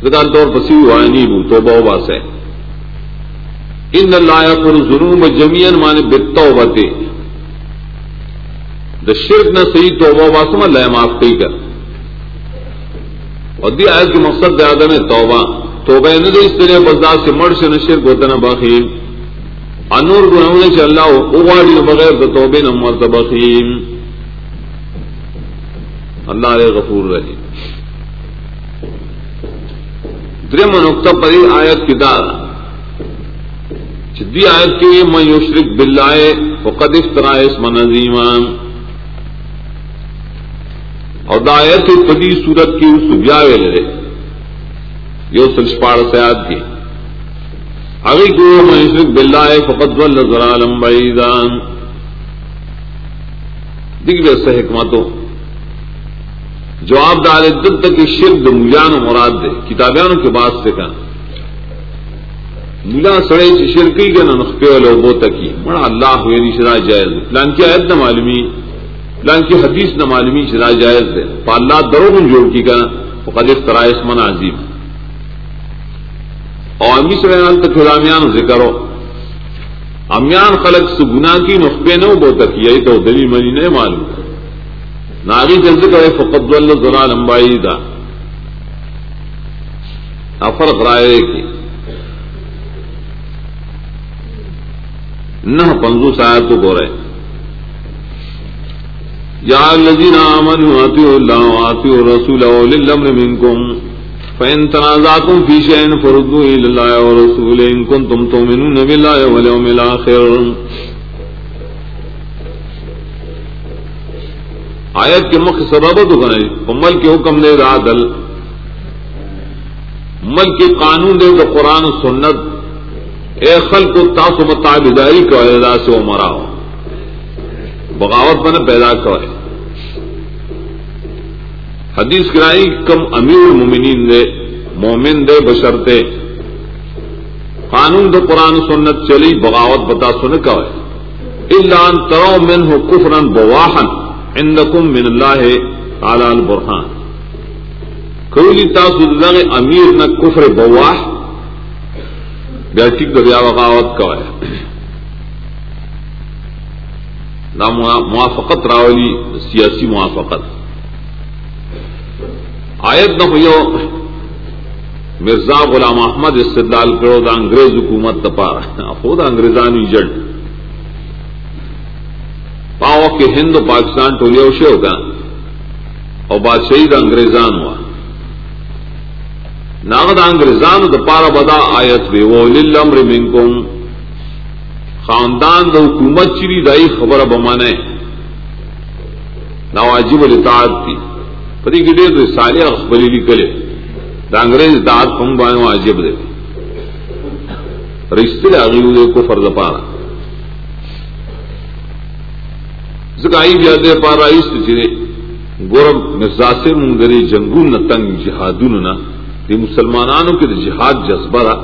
ذکر طور پسی ہوئے وانی بو، توبہ و باسے۔ ان اللہ یکر ظلوم جميعا مانے بالتوبہ دا شرک نہ صحیح توبہ و باسم اللہ معاف کئی کر۔ اور دی آیت کی مقصد دے آدم توبہ۔ توبہ نہ دے اس طرح بزداد سے مڑ سے نہ شرک ہوتا نہ بخیم انور گناہوں نے چل اللہ اغاڑی بغیر دا توبے نہ مرتبہ خیم اللہ علیہ غفور رہی۔ درم نقطہ پری آیت کی دار جدی آیت کے میں یوشرک بلائے فقد افطرا اس منظیمان اور دایت پدی صورت کی سبیا لے یہ سلسپاڑ سیاد کی۔ اگی کو میں یوشرک بلائے فقد ول عالم بعیدان دیکھ ویسے حکمتوں۔ جواب دار دل تک شرک ملیان مراد دے، کتابیانوں کے بعد سے کہا ملا سڑے شرکی کے نہ نخبے والے وہ تکی بڑا اللہ ہوئے نہیں شرا جائز۔ لان کی عید نہ معلومی لان کی حدیث نہ معلومی شرا جائز دے۔ پا اللہ درو من جوڑ کی کہنا وہ قدر ترائس من عظیم۔ اور امی سڑے تک امیان ذکر ہو امیان خلق سے گناہ کی نخبے نہ وہ تکی یہی تو دلی منی نہیں معلوم۔ ناگی جلد کرے فقد اللہ ذرا لمبائی دا۔ فرق رائے کی نہ پنزو سایت کو بول رہے یا الذین آمنوا آتیوا اللہ آتیوا رسول اول الامر منکم۔ فإن تنازعتم في شيء فردوه إلى الله ورسوله إن كنتم تؤمنون بالله واليوم الآخر. آیت کے مخ سبب تو کرے مل کے حکم دے رہا دل مل کے قانون دے تو قرآن سنت، اے خل کو تاس و متابداری کا ادا سے وہ مرا ہو۔ بغاوت بنا پیدا کرے حدیث کرائی کم امیر المومنین دے، مومن دے بشرتے قانون دو قرآن سنت چلی، بغاوت بتا سن کا اللہ ترو من ہو کفرن بواہن عندکم من اللہ تعالی البرحان کولی تاسو دغه امیر نہ کفر بواح، بیا ٹھیک د بیا بغاوت کوي دا موافقت راولی، سیاسی موافقت۔ آیت نہ ہوئیو مرزا غلام احمد استدلال کرو دا انگریز حکومت تپارا خود انگریزانی جڑ۔ پاؤ کے ہند پاکستان ٹولیا اوشے ہوگا اور بادشاہی دا انگریزان ہوا۔ ناغد انگریزان دا پارا بدا آیت بے۔ وہ لمر منکم خاندان دا حکومت چری دائی خبر بمانے نا واجب الاطاعت تھی پتی کی دیر تو سالے اخبری لکلے دا انگریز داد پنگ بائیں واجب دے رشتے آگی دے کو فرض پارا زکائی بیادے پارا اس چرے گورم مرزاسر منگری جنگون تنگ جہادون نا دی مسلمانانوں کے جہاد جذبہ را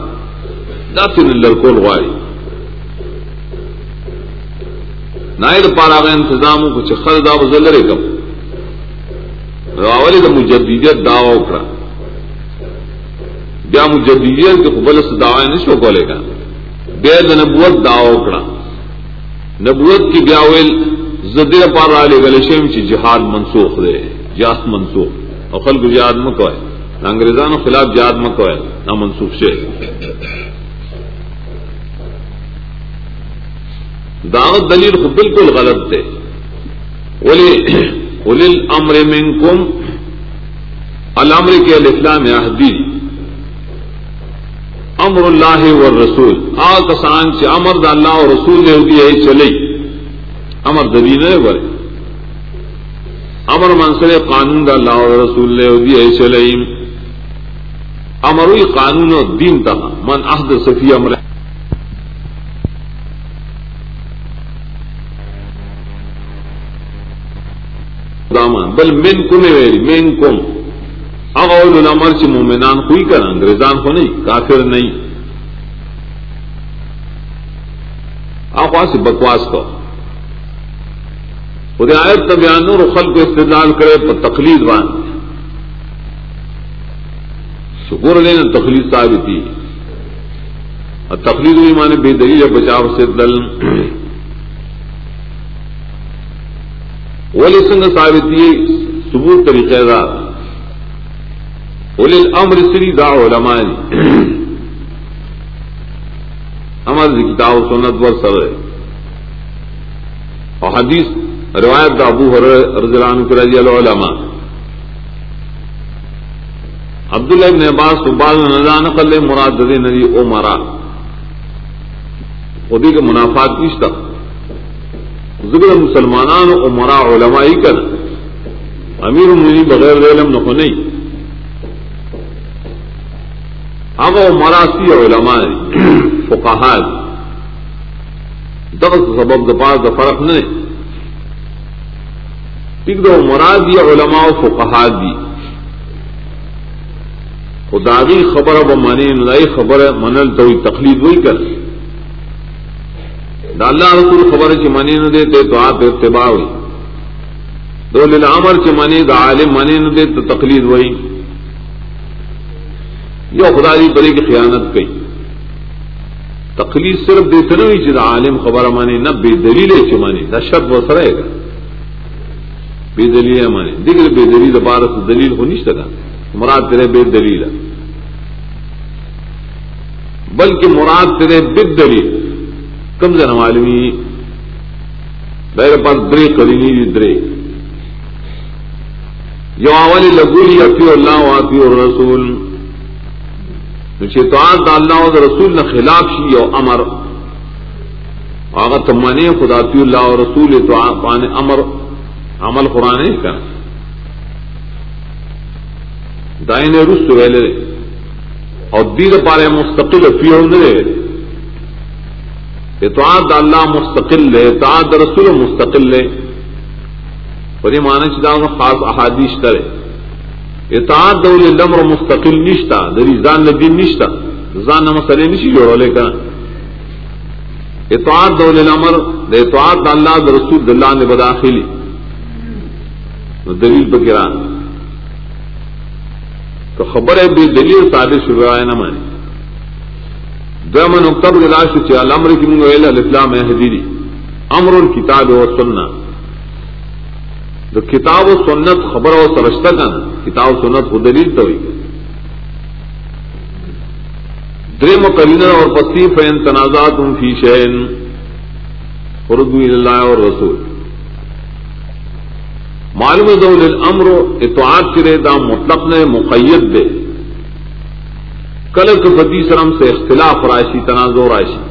دا تین لڑکول غوائی نائد پارا گئے انتظاموں کو چخر دا بزلرے کم راولی دا مجدیدیت دعوی اکڑا. بیا مجدیدیت کے قبل سے دعوی نشو کولے گا. بیا دا نبوت دعوی اکڑا. نبوت کی بیاویل زدیر پار را علی گلشم چی جہاد منسوخ دے، جہاد منسوخ. اور خلق جہاد مکو ہے نہ انگریزانوں خلاف جہاد مکو ہے نہ منسوخ شے. دعوت دلیل کو بالکل غلط تھے اولی الامر منکم الامر کے الاسلام احدی امر اللہ والرسول۔ آ کسان سے امر دا اللہ اور رسول نے ہوگی ہے چلی۔ امر دبی نے بڑے امر منصر قانون دا اللہ اور رسول نے ہوگی ہے چلی۔ امر قانون و دین تھا من عہد صفی امر۔ بل مین کم میری مین کم اغول الامر چی مومنان ہوئی کر انگریزان کو نہیں کافر نہیں آپ سے بکواس کو. خود آیت بیان اور خل کو استعمال کرے پر تقلید بان شکر لینا تقلید ثابت تھی اور تقلید ہوئی مانے بے دلیل بچاؤ سے دل ولی سنگ ثابتی ثبوت طریقہ دار ولی الامر سری دا علماء ہمارے کتاب سنت ور سر اور حدیث روایت دا ابو رضی اللہ عنہ رضی اللہ علماء. عبداللہ ابن عباس سبال نظان قل مراد دے ندی او مرا خودی کے منافعات کیشتا ذکر مسلمانان و مرا علماء ہی کر امیر منی بغیر علم نہ نہیں اب وہ مراسی علماء فقہا دغ سبب دپار فرق نہیں ٹھیک دو مراد یا علماء و فقہا دی. خداوی خبر اب مانی نئی خبر منل تو تقلید ہوئی کر دا اللہ رسول خبر چی منی نہ دیتے تو آپ اتباع ہوئی۔ دو للعمر چی منی دا عالم منی نہ دے تو تقلید ہوئی۔ یا خدا دی بڑے کی خیانت کئی۔ تقلید صرف دیتے نہیں چی دا عالم خبر مانی نہ بے دلیل چی مانی دا شب وہ سرے گا۔ بے دلیل مانی دیکھ بے دلیل بارہ سے دلیل ہو نہیں سکا مراد تیرے بے دلیل بلکہ مراد تیرے بد دلیل۔ کم زن معلومی میرے پاس درے کرینی درے. یو اولی لگولی افی اللہ و افی الرسول. چیتوان دا اللہ و دا رسول نہ خلاف شی او امر. آغا تمانی خدا تی اللہ و رسول تو پان امر. عمل قرآن کر دائن رس ویلے اور دیر پارے مستقل فیو نہ اطاعت دا اللہ مستقل لے اطاعت دا رسول مستقل لے۔ پر یہ مانا چاہتا خاص احادیث کرے۔ اطاعت دول الامر مستقل نشتا دری زان دین نشتا۔ زان مسئلے نشی جوڑو لے کنا اطاعت دول الامر دے اطاعت اللہ دا رسول اللہ نے بداخلی۔ دلیل بکران تو خبر ہے بے دلیل ثابت شروع ہے نہ مانی دو من اکتب گلاش چی الامر کی منگو ایل الاسلام احدیری امر الکتاب و سنہ کتاب و سنت خبر و سرشتہ کا کتاب و سنت کو دلیل تو درم کرین اور پسی فین تنازعات ان فی شین اردو اللہ اور رسول معلوم دول الامر اطاعت کرے دا مطلق نے مقید دے. کلک فتی سرم سے اختلاف رائشی، تنازع رائشی۔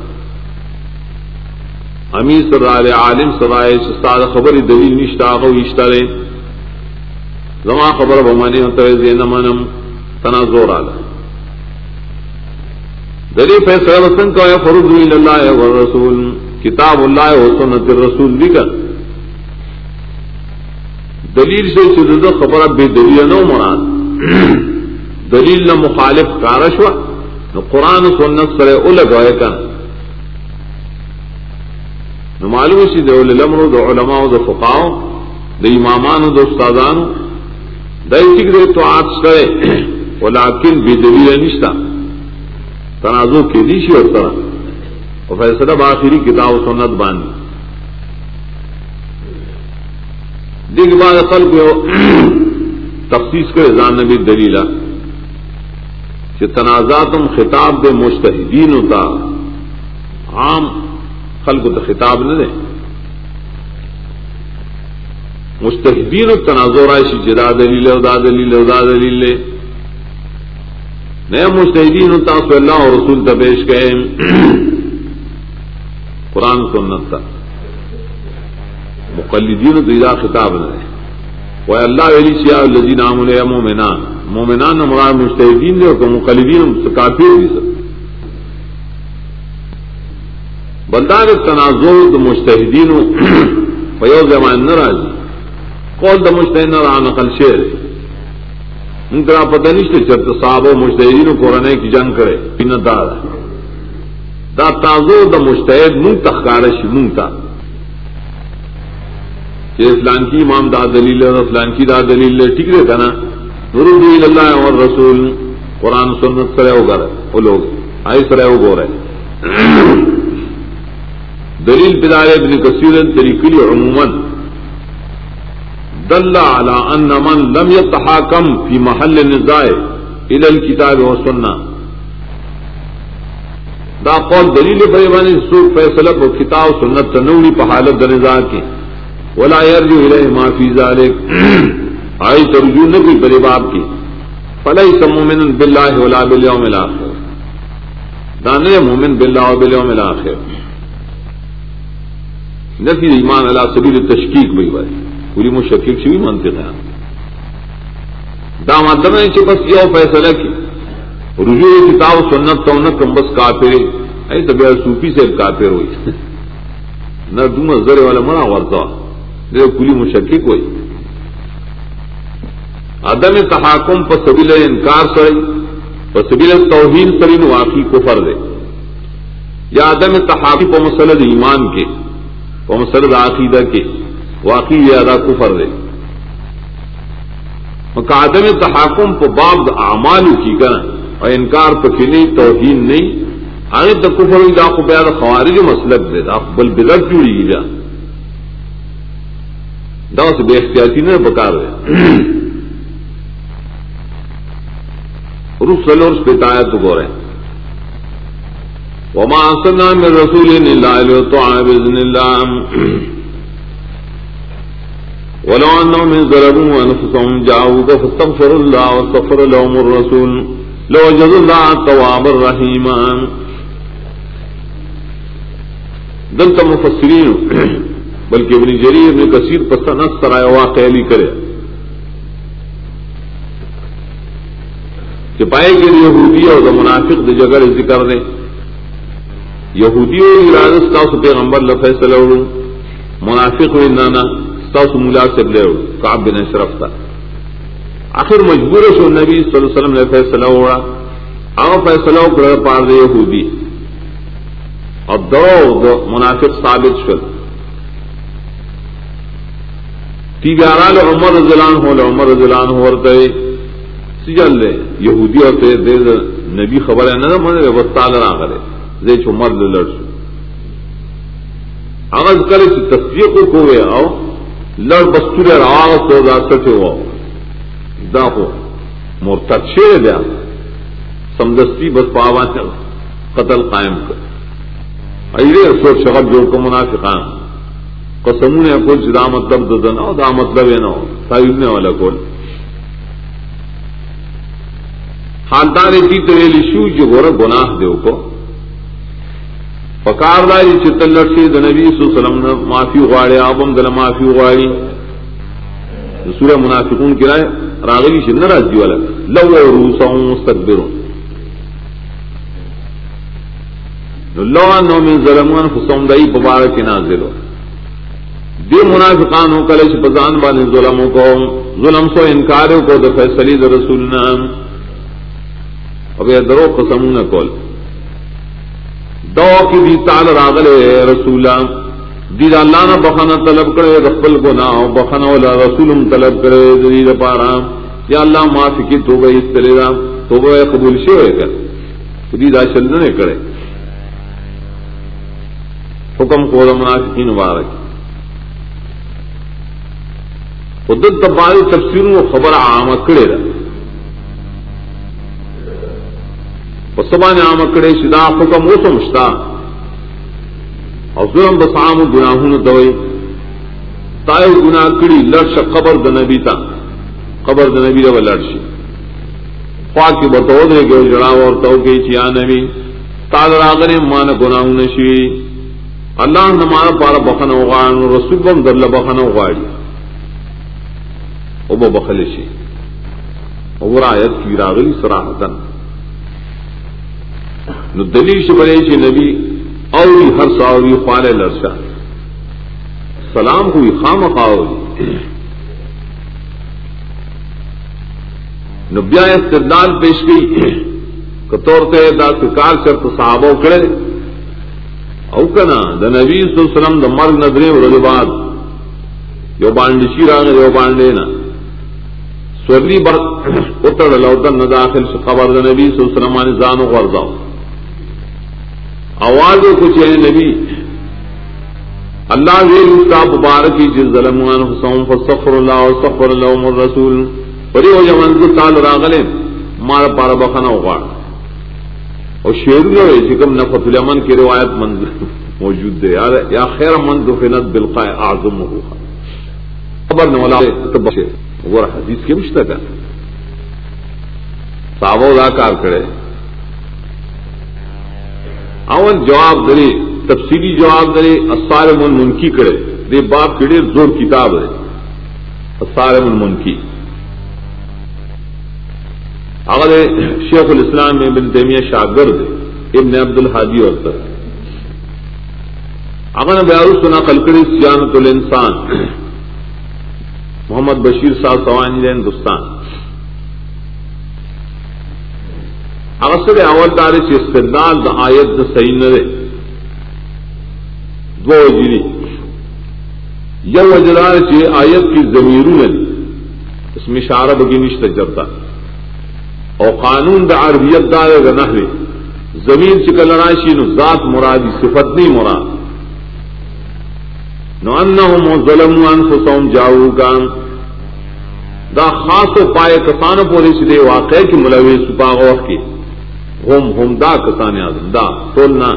امیر سرائے عالم سرائے سستاد خبر دلیل نشتا ہو اشتا لے زما خبر بمانے ہوتا ہے زین منم تنا زور آلا فیصلہ وسن کو ہے فرض اللہ و رسول کتاب اللہ و سنت الرسول بھی کر دلیل سے چیز خبر بے دلیل نو مراد۔ دلیل نہ مخالف کارشوا نہ قرآن سنت سرے الگ ہوئے کر نو معلوم شي د علماء د علماء د فقهاو د امامانو د استادانو دای ټیک دی تو آت سره ولکن بدلیل نشتا۔ تنازع کې دي شي اور سره او فیصله باخری کتاب و سنت باندې دیکھ بعد خلق یو تخصیص کرے ځان نبی دلیلہ۔ چې تنازعاتم خطاب د مجتهدین ہوتا عام خلق تو خطاب نہ دیں مستحدین و تنازع رائشی جدا دلیل ادا دلیل ادا دلیل نئے مستحدین و تاث اللہ اور رسول تبیش گئے قرآن سنت تھا مقلدین تو ادا خطاب نہ دیں وہ اللہ علی سیاح الزین عام مومنان مومنان مراد مستحدین دے اور مقلدین کافی بھی سب بندان تنازع د مجتهدین په یو زمان ناراضي قول د مجتهد نه را نقل شعر موږ را پته نشته چې صحابه مجتهدین قرآن کی جنگ کړي بنا دا دا تازو د مجتهد مونږ تخکار شي مونږ ته چې اسلام کی امام دا دلیل او اسلام کی دا دلیل ہے، ٹھیک ہے کنا ضرور اللہ اور رسول قرآن سنت سرے سره وګره او لوگ آئی سرے سره وګوره دلیل بدار ابن کثیر طریقی عموما۔ دل على ان من لم يتحاكم في محل النزاع الى الكتاب والسنه دا قول دلیل بیوانی سوق فیصلہ کو کتاب سنت تنوری پہ حالت نزاع کی ولا يرجو الیہ ما فی ذلك آئی ترجو نبی بری باب کی۔ فلیس مومن باللہ ولا بالیوم الاخر دانے مومن باللہ و بالیوم الاخر نفی ایمان اللہ سبیل تشکیق بھی بھائی پوری مشکل سے بھی مانتے ہیں دا مطلب ہے کہ بس یہ فیصلہ کی۔ رجوع کتاب سنت تو نہ کم بس کافر ایسے بے صوفی سے کافر ہوئی۔ نہ دوں زر والا مرا ورتا دیکھ پوری مشکک ہوئی۔ عدم تحاکم پر سبیل انکار سڑی پر سبیل توہین سری واقعی کو فرد ہے یا عدم تحاکی پر مسلد ایمان کے وہ مسرد عقیدہ کے واقعی زیادہ کفر دے۔ مقادم تحاکم کو باب اعمال کی کر اور انکار تو کی نہیں توہین نہیں آگے تو کفر ہوئی، دا کو پیار خوارج مسلک دے، دا بل بگڑ کیوں رہی جا دا سے بے اختیاتی نے بکار دے۔ رخ سلور پہ تایا تو گو رہے وما أرسلنا من رسول إلا ليطاع بإذن الله۔ ولو أنهم من ظلموا أنفسهم جاءوك فاستغفروا الله واستغفر لهم الرسول لو جز اللہ تواب الرحیم دل تم مفسرین، بلکہ ابن جریر ابن کثیر پسند سرائے واقع لی کرے۔ کہ پائے کے لیے یہودی اور دا منافق دی جگہ ذکر دیں یہودی و ارادت ستاس پیغمبر لفیصلہ اڑوں منافق و نانا ستاس ملا سے لے اڑوں کعب بن اشرف تھا آخر مجبور شو نبی صلی اللہ علیہ وسلم نے فیصلہ ہوا او فیصلہ کر پار دے یہودی۔ اور دو دو منافق ثابت شل تی گارا عمر رضلان ہو عمر رضلان ہو ورتے۔ سجل دے؟ یہودی اور ہوتے دے نبی خبر ہے، نہ من وسطال نہ کرے۔ دے چھ عمر لڑ شو آغاز کرے تصدیق کو کوے او لڑ بستور آغاز تو دا سٹے ہوا دا ہو مرتد شیر دیا سمدستی بس پاوا قتل قائم کر۔ ایرے سوچ شغب جوڑ کو منافقان۔ قسمون ہے کل دا مطلب ددن او دا مطلب ہے نو تایبنے والا کل۔ حالدار تی تویلی شو جو گورا گناہ دیو کو. پکار داری چتل لڑسی د نبی صلی اللہ علیہ وسلم معافی غواړي ابم دل معافی غواړي سورہ منافقون کی رائے، راغلی شد ناراضی والا. لو روسهم مستكبرون لو انه من ظلمون فصوم دای مبارک نازلو. دی منافقان ہو کلش بزان بان ظلموں کو، ظلم سو انکاروں کو د فیصلی د رسولنا. اب یہ درو قسمون کول۔ دو کی دی تال راغل رسولہ دید اللہ نہ بخانا طلب کرے رفل کو نہ بخانا والا رسول طلب کرے دید پارا۔ یا اللہ معافی کی تو گئی اس طرح تو وہ قبول سے ہوئے گا۔ دید آشل نہ کرے۔ حکم کو منافقی مبارک۔ قدرت تباری تفسیروں خبر عام کرے رہا سبان عام کڑے شدا حکم وہ سمجھتا۔ اور ظلم بسام گناہوں دوئی تائے گناہ کڑی لڑش قبر د نبی تا۔ قبر د نبی رو لڑشی خواہ کی بتو دے گے جڑا اور تو کہ چیا نبی تال راغن مان گناہوں نشی اللہ نمانا پارا بخن اوغان رسول بم در بخن اوغاڑی او بخلشی۔ اور آیت کی راغلی سراحتن نو دلیل شبرے چی نبی اوری ہر ساوری خوالے لرشا سلام ہوئی خام خاوری نو بیا استدلال پیش گئی کتور تے دا سکار شرط صحابہ کرے۔ او کنا دا نبی صلی اللہ علیہ وسلم دا مرگ ندرے ورد بعد۔ یو بانڈی شیرا یو بانڈے نا۔ سورلی بر اتر لوتن نداخل خبر دا نبی صلی اللہ علیہ وسلم آنے زانو غرزاو آواز کچھ ہے نبی۔ اللہ ویل صاحب مبارکی جس ظلم حسوم فصفر اللہ اور سفر اللہ رسول۔ بڑی ہو جب منظر تال راغلے۔ مار پارا بخنا اگاڑ اور شیر جو جی ہے چکم نفت المن کی روایت منظر موجود ہے۔ یا خیر من دفنت بالقاء اعظم ہوا خبر نولا وہ حدیث کے مشتق ہے۔ صحابہ ادا کار کرے۔ اول جواب دے تفصیلی جواب دے اسار من منکی کرے۔ دے باپ کڑے زور کتاب ہے اسار من منکی اگر شیخ الاسلام میں بن تیمیہ شاگرد ابن عبد الحادی اور تر۔ اگر بیارو سنا کلکڑی سیانت الانسان۔ محمد بشیر صاحب سوانی ہندوستان۔ اصل اول دار سے استدلال دا آیت دا صحیح نہ رہے دو جری یا وجدار سے آیت کی ضمیروں نے اس میں شارب کی نشت جبتا۔ اور قانون دا عربیت دار دا نہ زمین چکل راشی نو ذات مرادی، صفت نہیں مراد۔ نو ان ظلم انفسهم جاؤ گان۔ دا خاص و پائے کسان پولیس دے واقع کی ملوث پاغوف کی۔ ہوم ہوم دا کسان آزم دا تولنا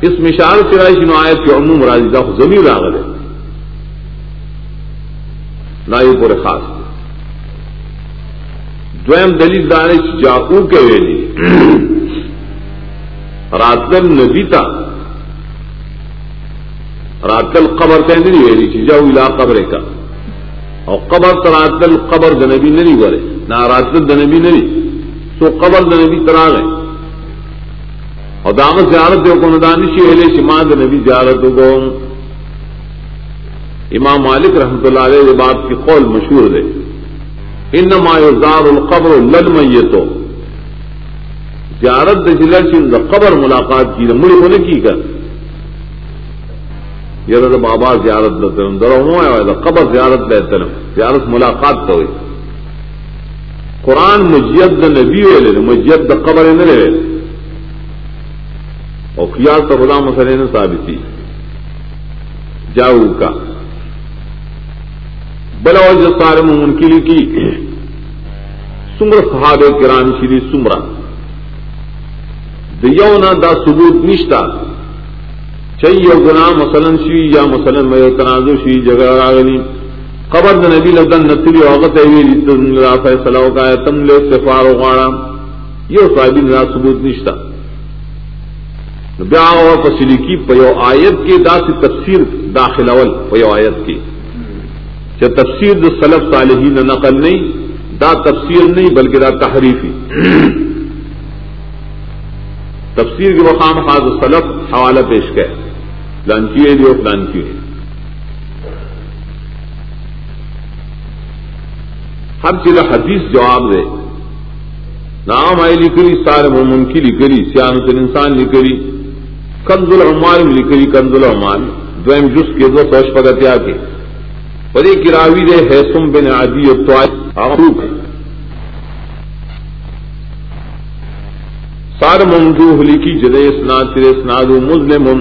اس مشار چرائی شنو آیت کی عموم راضی دا زمین راغل ہے لا پورے خاص۔ دویم دلیل دار جاؤ کے ویلی۔ راتل نبی تا۔ راتل قبر کا نہیں ویلی، چی جاؤ الا قبر کا۔ اور قبر تراتل قبر دنبی نہیں بولے نہ راتل دنبی نہیں۔ سو قبر دنبی ترا گئے اور دامت زیارت دیو کو ندانشی ویلے شما دنبی زیارت کو امام مالک رحمۃ اللہ علیہ یہ بات کی قول مشہور ہے انما یزار القبر لل میتو زیارت دجلر چین دا قبر ملاقات کی دا مڑی ہونے کی کر یہ دا بابا زیارت دا ترم در ہوا ہے قبر زیارت دے ترم زیارت ملاقات تو ہوئی۔ قرآن مجید دا نبی ویلے مجید دا قبر نہ لے اور خیال تو خدا مسئلے نے ثابتی۔ جاؤ کا۔ بلا وجہ سارے منکری کی سمر صحابہ کرام شری سمرا دیو نہ دا ثبوت نشتا۔ چاہیے گنا مثلاً شی یا مثلاً میں تنازع شی جگہ راغلی۔ قبر د نبی لدن نتری وقت ویلی تم را فیصلہ کا تم لے استفار وغاڑا یہ صاحبی نہ ثبوت نشتا بیا اور پسلی کی پیو آیت کے دا سے تفسیر داخل اول پیو آیت کی کہ تفسیر جو سلف صالحین نقل نہیں دا تفسیر نہیں بلکہ دا تحریفی تفسیر کے مقام خاص سلف حوالہ پیش کر لانچیے جو لانچی ہر چیز حدیث جواب دے۔ نام آئی لکھری سارے مومن کی لکھری سیانت انسان لکھری کنز العمال لکھری کنز العمال۔ دویم جس کے دو سوچ پگتیا کے۔ پری کی راوی دے حیسم بن عادی اور سار منجو ہلی کی جدے اسناد تیرے اسناد مسلم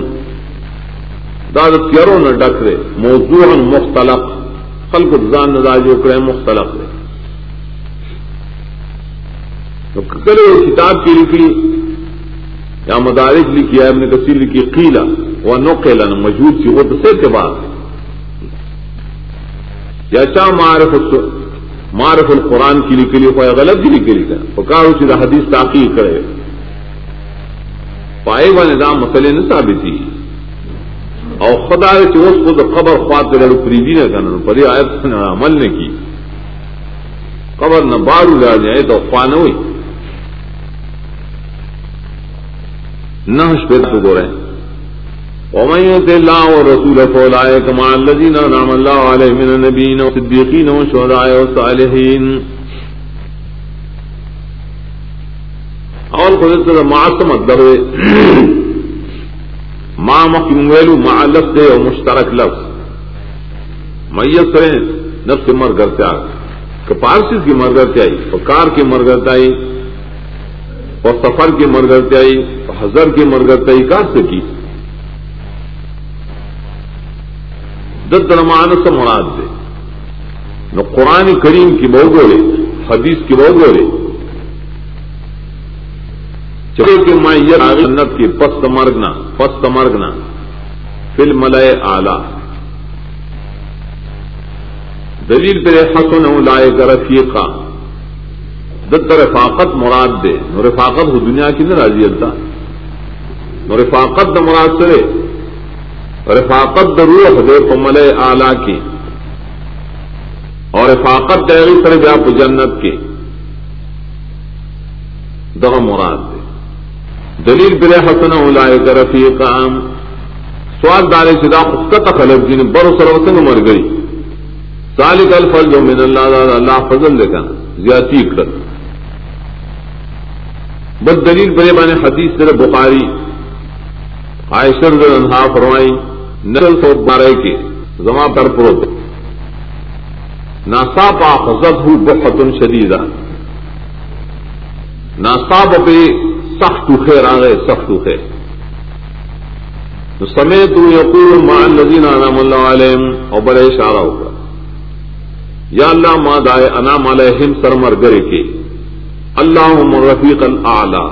داد تیرو نہ ڈک رے موضوع مختلف خلق زان نزاج کرے مختلف رے تو کرے کتاب کی لکھی، یا مدارک لکھی ہے ابن کثیر لکھی قیلا وہ نو قیلا موجود تھی، وہ تو سے کے بعد۔ یا چا معرف معرف القرآن کی لکھ لیے کوئی غلط کی لکھ لکھا پکار اسی حدیث تاخیر کرے۔ پائے والے نظام مسئلے نے ثابت تھی اور خدا چوس کو تو خبر خواب کے لڑ فریدی نے کرنا پری آیت عمل نے کی۔ خبر نہ بار اڑا جائے تو خوان ہوئی۔ نہ شپیت کو گو رہے ومن يطع الله ورسوله فاولئك مع الذين انعم الله عليهم من النبيين والصديقين والشهداء والصالحين۔ اور خود سے ما مطلب ہے ما مخمولو مع لفظ اور مشترک لفظ۔ میت سے نفس مر کرتے آ پارسی کی مر کرتے آئی اور کار کی مر کرتے اور سفر کی مر کرتے آئی کی مر کرتے آئی کار سے کی؟ درمان سے مراد دے۔ نہ قرآن کریم کی بہو گورے حدیث کی بہو گورے چلے کہ میں یہ جنت کی پست مرگنا پست مرگنا۔ فل ملئے آلہ دلیل پہ حسن لائے کا رفیقہ۔ دت رفاقت مراد دے، نو رفاقت ہو دنیا کی نہ راضی اللہ نو رفاقت مراد سرے رفاقت روح دے پمل آلہ کی۔ اور رفاقت تیری سر بیا جنت کی۔ دغ مراد دے۔ دلیل بر حسن لائے کر رفیقام سوال دارے سدا خط خلق جن بر سروسنگ مر گئی۔ سال کل فل جو من اللہ اللہ فضل دیکھا زیادتی کر بس دلیل برے بانے حدیث تیرے بخاری۔ عائشر انہا فرمائی، نسل سو بارے کے زما پر پروت۔ ناسا پا حضرت ہوں بہت شدید ناساب پہ سخت اٹھے راگے سخت اٹھے سمے تو یقول مان لذین انام اللہ علیہم اور بڑے اشارہ ہوگا یا اللہ ماد آئے انام علیہم سرمر گرے کے۔ اللہ رفیق العلی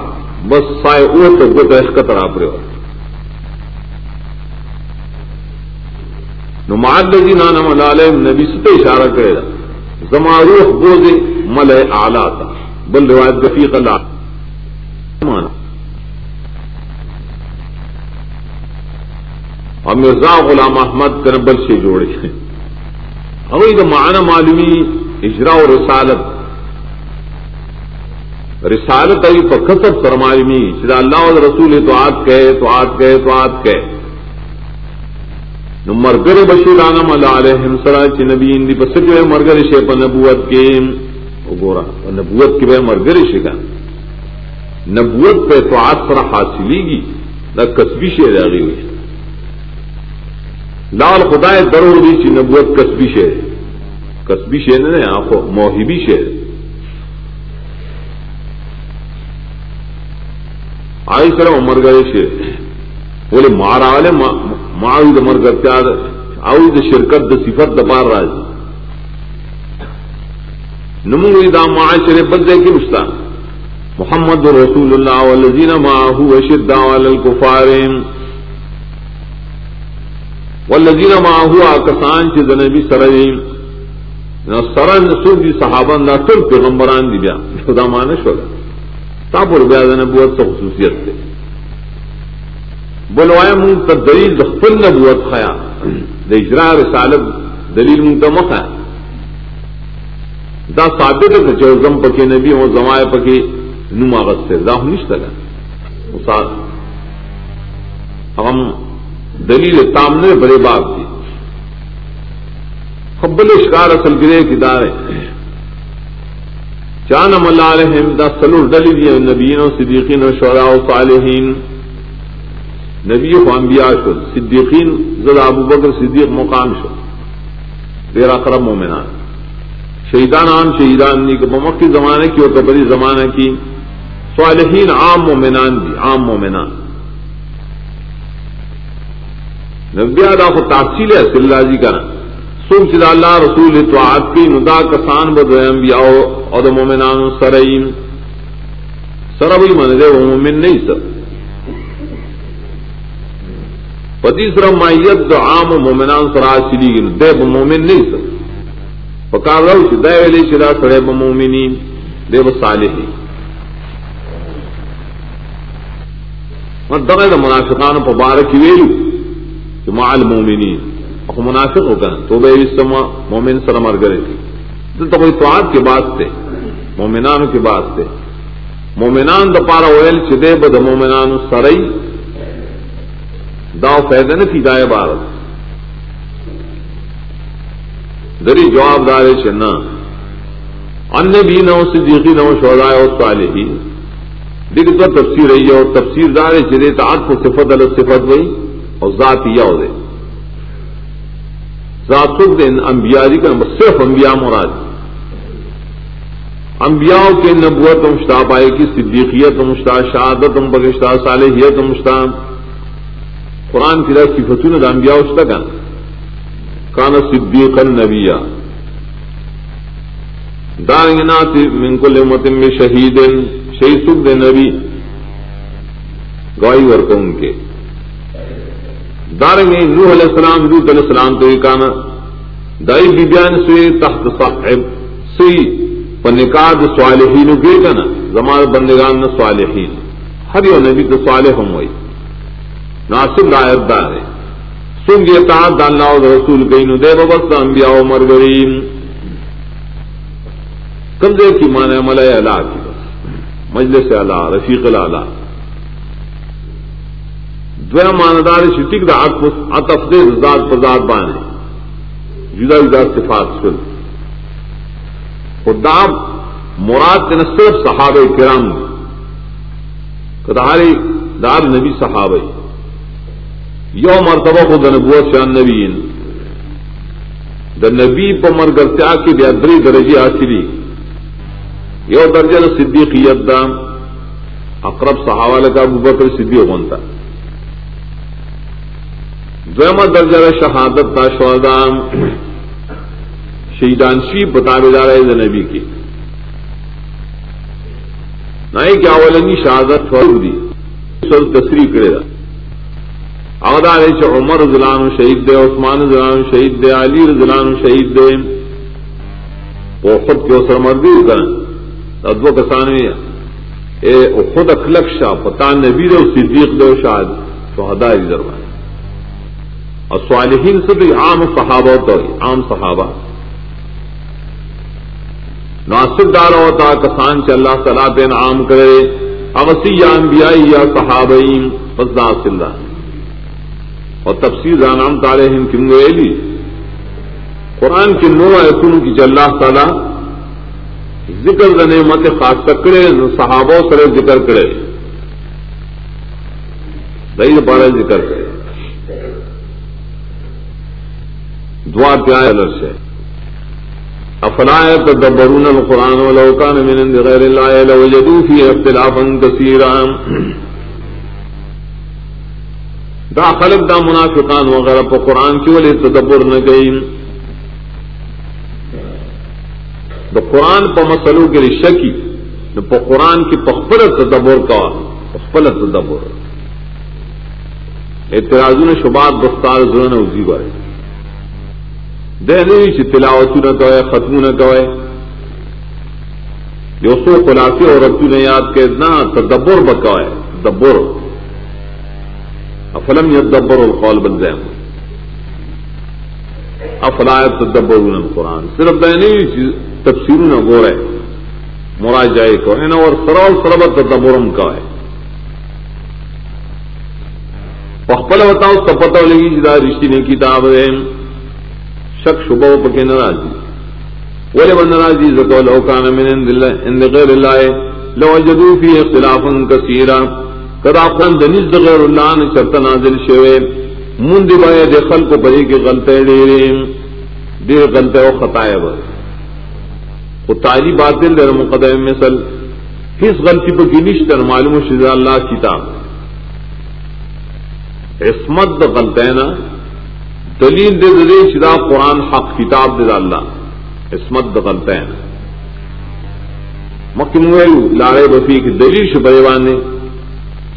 بس سائے او تو گت احکتر آپ رہے نماد جی نانا ملالم نبی ست اشارہ کرے گا۔ زما روح بوزے مل آلہ تھا بل روایت رفیق اللہ۔ مانا اور مرزا غلام احمد کربل سے جوڑے۔ اوئی تو معنی معلومی، اجرا و رسالت۔ رسالت ای پر کسب فرمائمی شدا اللہ و رسول تو آت کہے، تو آت کہے، تو آت کہے۔ نو مرگر بشیرانا ملا علیہم سرا چی نبی اندی پس کے مرگر شے پا نبوت کے گورا نبوت کی بے مرگر شے کا نبوت پہ تو آت سرا حاصلی گی۔ نہ کسبی شے رہ ہوئی۔ لال خدا درور دی چی نبوت کسبی شے۔ کسبی شے نے آنکھو موہبی شے۔ آئی سر مر گئے شے بولے مارا والے مارو د مر گتے آؤ د شرکت د صفت د بار راج۔ نمو دا معاشرے بدلے کی رشتہ۔ محمد رسول اللہ والذین معه اشداء علی الكفار والذین معه کسان چې د نبی سره نو سره نسوب دي صحابه دا ټول پیغمبران دي بیا۔ خدا مان شو تا پر نبوت څخه خصوصیت ده بلوائے منگ تو دلیل خپل نبوت خیا. د اجرا رسالت دلیل منگ تو مخ دا ثابت ہے کہ چوزم پکے نبی ہو زمائے پکے نماغت سے دا نشت لگا ہم دلیل تامنے بڑے باپ کی خبل شکار اصل گرے کی دارے چان ملا علیہم، دا سلور دلیل نبیین و صدیقین و شعراء و صالحین۔ نبی و انبیاء شد، صدیقین، زد ابو بکر صدیق مقام شد۔ تیرا کرم مومنان۔ شہیدان عام شہیدان نہیں کہ ممک کی زمانے کی اور کبری زمانے کی۔ صالحین عام مومنان بھی عام مومنان۔ نبی ادا کو تاثیل ہے صلی جی کا۔ سوچ اللہ رسول تو کی ندا کسان بد انبیاء اور مومنان سرعین سربئی من دے، وہ مومن نہیں سر. پتیسرا مائیت دو عام مومنان سرا سلی گن دے ب مومن نہیں سر. پکار رہو چ دے ویلے چلا سڑے ب مومنی دے ب صالحی مطلب دغه د منافقانو په باره کې ویلو چې مع المؤمنین او منافق وکړه تو به استما مؤمن سره مرګره دي ته په توات کې بات ته مؤمنانو کې بات ته مؤمنان د پاره ویل چې دې به د مؤمنانو سره نے دائیں بار دری جواب دارے چنا ان بھی نو صدیقی نو شودا اور صالحی دگ تو تفسیر رہی ہے اور تفسیر دار چلے تو کو صفت الگ صفت ہوئی اور ذات یا ہو دے ذات سکھ انبیاء جی کا صرف انبیاء مراد. انبیاء کے نبوت مشتا پائے کی، صدیقیت مشتا شہادت بگشتہ صالحیت مشتا قرآن کی رات صفتون دا انبیاء اس تک کان صدیقا نبیا. دارنگ ناتی من کل امت میں شہید شہید سکھ دے نبی. گواہی ورکوں ان کے دارنگ نوح علیہ السلام حضرت علیہ السلام تو کانا دائی بیبیان سے تحت صاحب، سی پنکاد صالحین کے کنا زمان بندگان صالحین۔ ہر یو نبی تو صالح ہم ہوئی۔ ناصر لائب دار ہے۔ سنگ یہ تعداد اللہ اور رسول کئی دے بس انبیاء و مرگریم کم دے کی مانے ملے اللہ کی بس۔ مجلس اللہ رفیق اللہ دو ماندار شٹک دا عطف دے ذات پر بانے. جدا جدا صفات سن. خدا مراد کے صرف صحابہ کرام. کداری دار نبی صحابہ. یو مرتبہ کو دنبوت شان نبی د نبی په مرګرتیا کې بیا درې درجه یو درجه د صدیقیت دا. اقرب صحابه لکه ابو بکر صدیق غونتا دویمه درجه د شهادت تا شهدا شهیدان شي بتاویدار د نبی کې نه کې اولنی شهادت فرض دي سر تصریح کړی اغدار چ عمر رضلان شہید دے، عثمان رضلان شہید دے، علی رضلان شہید دے۔ وہ خود کے سر مردی کر ادو کسان خود اخلق شاہ پتا نبی دو صدیق دو شاہد شہدا دربان اور صالحین سے بھی عام صحابہ تو عام صحابہ۔ ناصر دار ہوتا، کسان سے اللہ تعالیٰ پہ انعام کرے اوسی یا انبیاء یا صحابین فضا اللہ اور تفصیل نام تارے ہند کنگویلی قرآن کی نو ایسن کی اللہ تعالیٰ ذکر دنے مت خاص تکڑے صحابوں سر ذکر کرے۔ دہی بارہ ذکر کرے۔ دعا کیا ہے الگ سے؟ افلا تدبرون القرآن ولو كان من عند غير الله لوجدوا فيه اختلافا كثيرا دا خلق دا منافقان وغیرہ پا قرآن کی ولی تدبر نہ گئی دا قرآن پا مسلو کے لیے شکی پا قرآن کی پخبر تدبر کا پخبر تدبر. اعتراضون شبات بختار ضرور اوزی بارے دہلی چ تلاوت نہ کوئے ختم نہ کوئے۔ جو سو خلاصے اور ربو نے یاد کے نہ تدبر بکوائے تدبر۔ افلم یا دبر القول بن جائے افلایت تدبر قرآن صرف دہلی تفسیر نہ گو رہے مراد جائے کو ہے نا اور سرول سربت تدبرم کا ہے پخپل بتاؤ سپتہ لگی جدا رشتی نے کتاب ہے شک شبہ پکے ناراضی بولے بند ناراضی زکو لو کان من عند غیر اللہ لو وجدوا فی اختلافا کثیرا. کدا خان دنیز غیر اللہ نے شرط نازل شوے من دی بای دے خلق پری کے غلطے ڈیرے دیر غلطے و خطائے با. وہ تالی باطل در مقدم مثل کس غلطی پر کی نشتر معلوم شدہ اللہ کتاب. عصمت غلطے دلیل دے دے شدا قرآن حق، کتاب دے اللہ۔ اسمت دغلط ہے۔ مکم لارے بفی کی دلیل شبیوان نے۔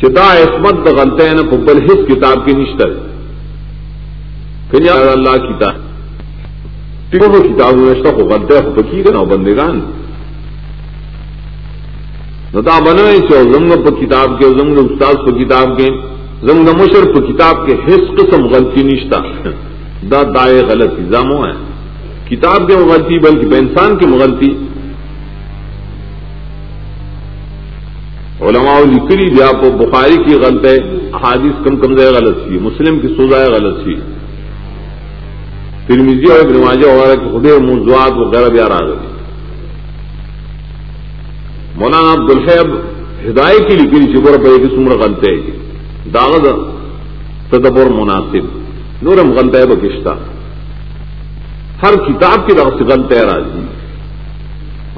چدا اسمت دغلط ہے نا پبل حص کتاب کی نشتر پھر اللہ کتاب۔ تینوں کتاب نشتہ کو غلط ہے بکی گا نا بندگان۔ نتا بنوے چو زنگ پر کتاب کے زنگ استاد پر کتاب کے زنگ مشر پر کتاب کے حص قسم غلطی نشتہ۔ دا دائے غلط الزاموں ہے کتاب کی مغلطی بلکہ انسان کی مغلطی۔ علماء لکڑی بھی آپ بخاری کی غلط ہے حادث کم کم زیادہ غلط تھی، مسلم کی سوزائے غلط تھی۔ ترمیزی اور نمازی وغیرہ کے خدے موضوعات وغیرہ بھی آ گئی مولانا عبد الحیب ہدایت کی لکڑی شکر پہ کہ سمر غلط ہے۔ داغت تدبر مناسب۔ نورم غلط ہے بکشتہ ہر کتاب کی طرف سے غلط ہے راجی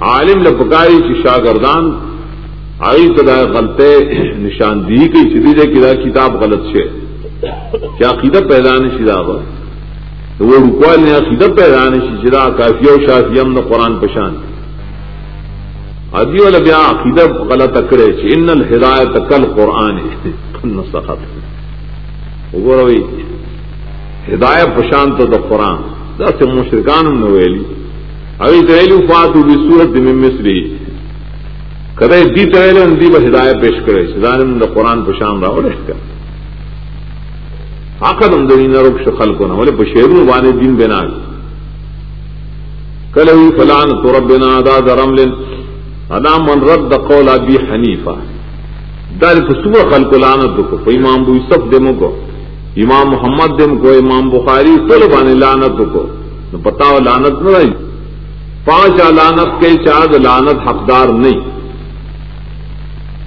عالم لپکاری کی شاگردان، آئی سدا غلط نشاندہی کی سیدھی دے کدا کتاب غلط سے کیا عقیدت پیدا نہیں سیدھا وہ رکوال نے عقیدت پیدا نہیں سیدھا کافی و شافی ہم قرآن پشان. ادی والا بیا عقیدت غلط اکڑے ان الہدایت کل قرآن سخت وہ روئی ہدایت پشانت دا قرآن. دس مشرکان ویلی. ابھی تیلی فاتو بھی سورت میں مصری. کدے دی تیلے ان دی با ہدایت پیش کرے. سدان دا قرآن پشان رہا رہ کر. آخر ہم دنی نہ رخ خل کو نہ بولے بشیرو بانے دین بنا کل ہوئی فلان تو رب بنا ادا درم لن ادا من رد قول ابی حنیفہ. دار فسور خلق لانت کو امام بو سب دمو کو امام محمد دن کو، امام بخاری طلبان لانت کو۔ بتاؤ لانت نہ رہی۔ پانچ لانت کے چار لانت حقدار نہیں۔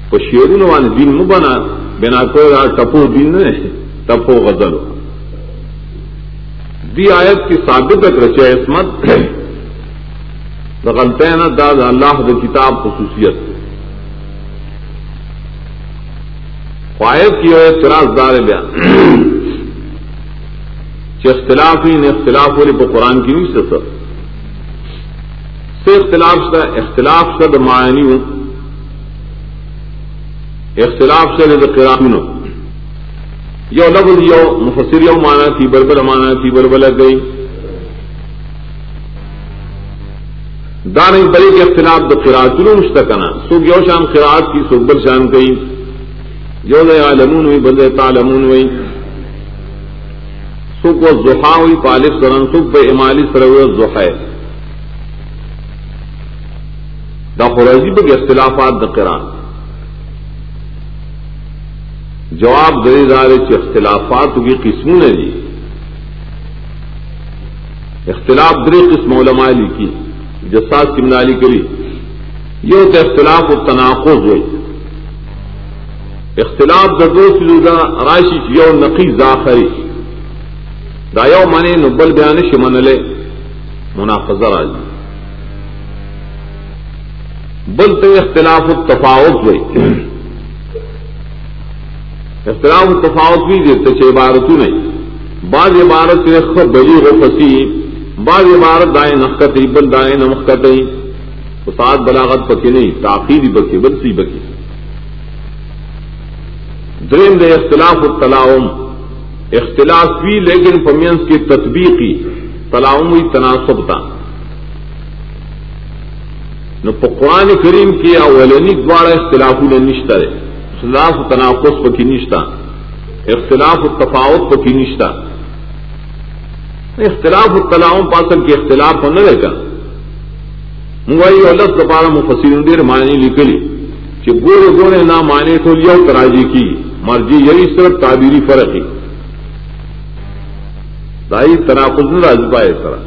تو شیرون والے دین میں بنا بنا کوئی ٹپو دین نے ٹپو غزل۔ دی آیت کی ثابت رچے عصمت۔ غلطین نا داد اللہ د کتاب خصوصیت۔ آیت کی ہوئے چراغ دار بیان۔ کہ اختلاف ہی نے اختلاف والے کو قرآن کی نہیں سر سے اختلاف کا اختلاف شد معنی ہوں۔ اختلاف سے قرآن یو لفظ یو، مفسر یو مانا تھی بربل مانا تھی بربل گئی۔ دان بڑے کے اختلاف تو دو قرآت مشتقنا سوکھ یو شان قرآت کی سوکھ بل شان کئی جو دے عالمون ہوئی، بندے تالمون ہوئی۔ سوکھ و زحا ہوئی پالف سرن سوکھ بے امالی سر ہوئے زحا دا خرازی بے اختلافات دا قرآن۔ جواب دے دارے چ اختلافات کی قسموں نے جی اختلاف درے قسم علماء لکھی جساس کی منالی کری یہ ہوتا اختلاف و تناخذ ہوئی۔ اختلاف دردو سلودا راشی یو نقی ذاخری دا یو مانے نبل بیان شمن لے منافظہ راجی بل تو اختلاف التفاوت ہوئی اختلاف التفاوت بھی دیتے چھ عبارتوں میں بعض عبارت سے خب بلی ہو پسی بعض عبارت دائیں نخت بل دائیں نمخت سات بلاغت پکی نہیں تاخیری بکی بلسی بکی درین دے اختلاف التلاوم. اختلاف بھی، لیکن پمینس کی تطبیقی تلاؤم تناسب تھا نو قرآن کریم کی اولنی دوارا اختلاف نشتہ ہے اختلاف تناقص پکی نشتہ اختلاف التفاوت پکی نشتہ اختلاف التلاؤں پاسل کے اختلاف نہ رہے گا منگائی الگ دوبارہ مفسر دیر معنی نکلی کہ گورے گورے نہ مانے تو لیا کراجی کی۔ مرضی یہی صرف تعبیری فرق ہی دائی تناقض نہ راج پائے طرح۔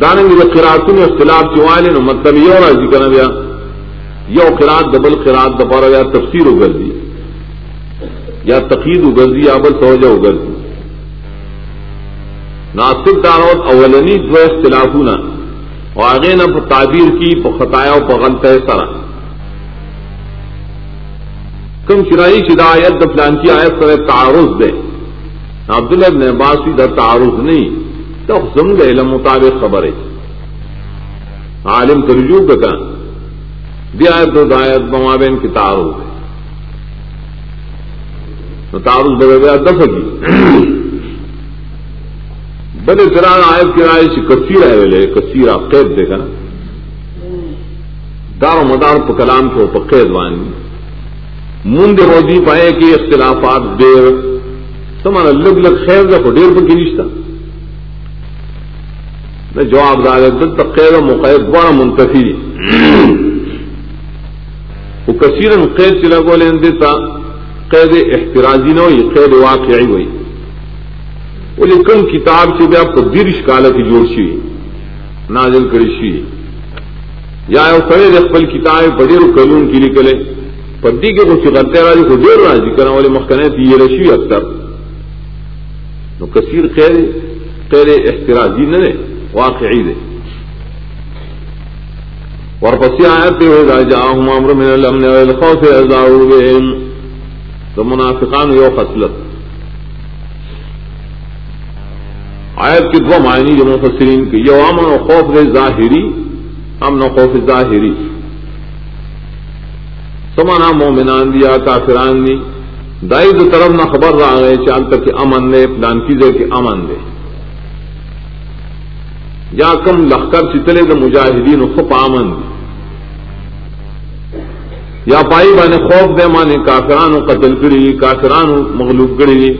داننگ خراطوں میں اختلاف چوالے نا مطلب یہ راضی کرنا گیا۔ یہ خراط دبل خراط دبارہ گیا، تفسیر ہو کر دی یا تقید اگرزی یا بل سوجا اگرزی ناصر داروت اولنی دو اختلاف نہ آگے نہ تعبیر کی خطایا پغلط ہے سرا کم چرائی شدایت فلان کی آیت سر تعارض دے۔ عبداللہ ابن عباس در تعارض نہیں۔ تو سم گئے مطابق خبر ہے عالم ترجوب کا دیا دو دایت بمابین کی تعارض ہے تعارف بدل گیا دف کی۔ بڑے چران آیت کے رائے سے کثیر ہے ویلے کثیر آپ قید دے گا دار و مدار پہ کلام کے اوپر قید وانی مند روزی جی پائے کہ اختلافات دیر سمانا لگ لگ خیر رکھو ڈیر پر کی رشتہ میں جواب دار دل تک قید و مقید بڑا منتفی وہ کثیر قید چلا کو لین دیتا قید احتراجی نہ ہوئی، قید واقعی ہوئی۔ وہ لیکن کتاب سے بھی آپ کو درش کالا کی جوڑ سی نازل کری سی یا سڑے رقبل کتاب پڑھے رو قانون کی نکلے۔ پڈی کے کچھ غلطے راجی کو دیر راجی کرنا والے مخنے تھی یہ رشی اکثر تو کثیر قید قید احتراجی نہ دے واقعی دے. اور پسی آیا تے ہو جا ہوں امر من الامن والخوف ازاؤ بهم تو منافقان یو خصلت آیت کی دو معنی جو مفسرین کی، یو امن و خوف ظاہری، امن و خوف ظاہری. سمانا مومنان دیا کافران دی. دائی دو طرف نہ خبر رہا گئے چال تک امن دے، پلان کی دے کہ امن دے. یا کم لخکر چتلے دے مجاہدین خپ امن دی. یا پائی بانے خوف دے مانے کافرانو قتل کری کافرانو مغلوب کری.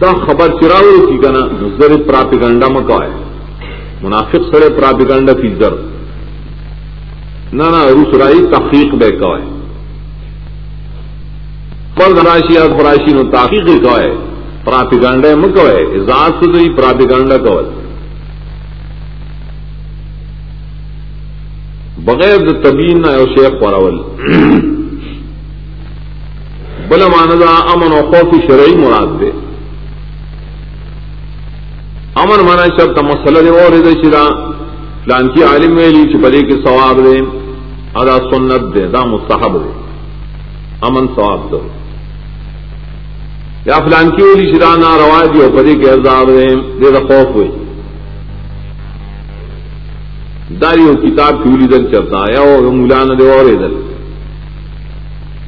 دا خبر چراؤ کی کنا زر پراپیگنڈا مکوائے. منافق سڑے پراپیگنڈا کی زر نہ نہ روسرائی تحقیق بے کوائے پر راشی اور فراشی نو تحقیق کوائے پراپیگنڈا مکوائے ذات سے تو پراپیگانڈا پراپیگنڈا کوائے بغیر تبین نہ او شیخ پراول۔ بل ماندا امن و خوف شرعی مراد دے۔ امن مانا شب تا مسئلہ دے اور دے شرا فلان کی عالم ویلی چ بلے کے ثواب دے۔ ادا سنت دے، دا مستحب دے۔ امن ثواب دے۔ یا فلان کی ویلی شرا نہ روایت دی او کے عذاب دے دے دا خوف ہوئی۔ داری و کتاب کی ولی دل چلتا یا وہ مولانا دے اور ادھر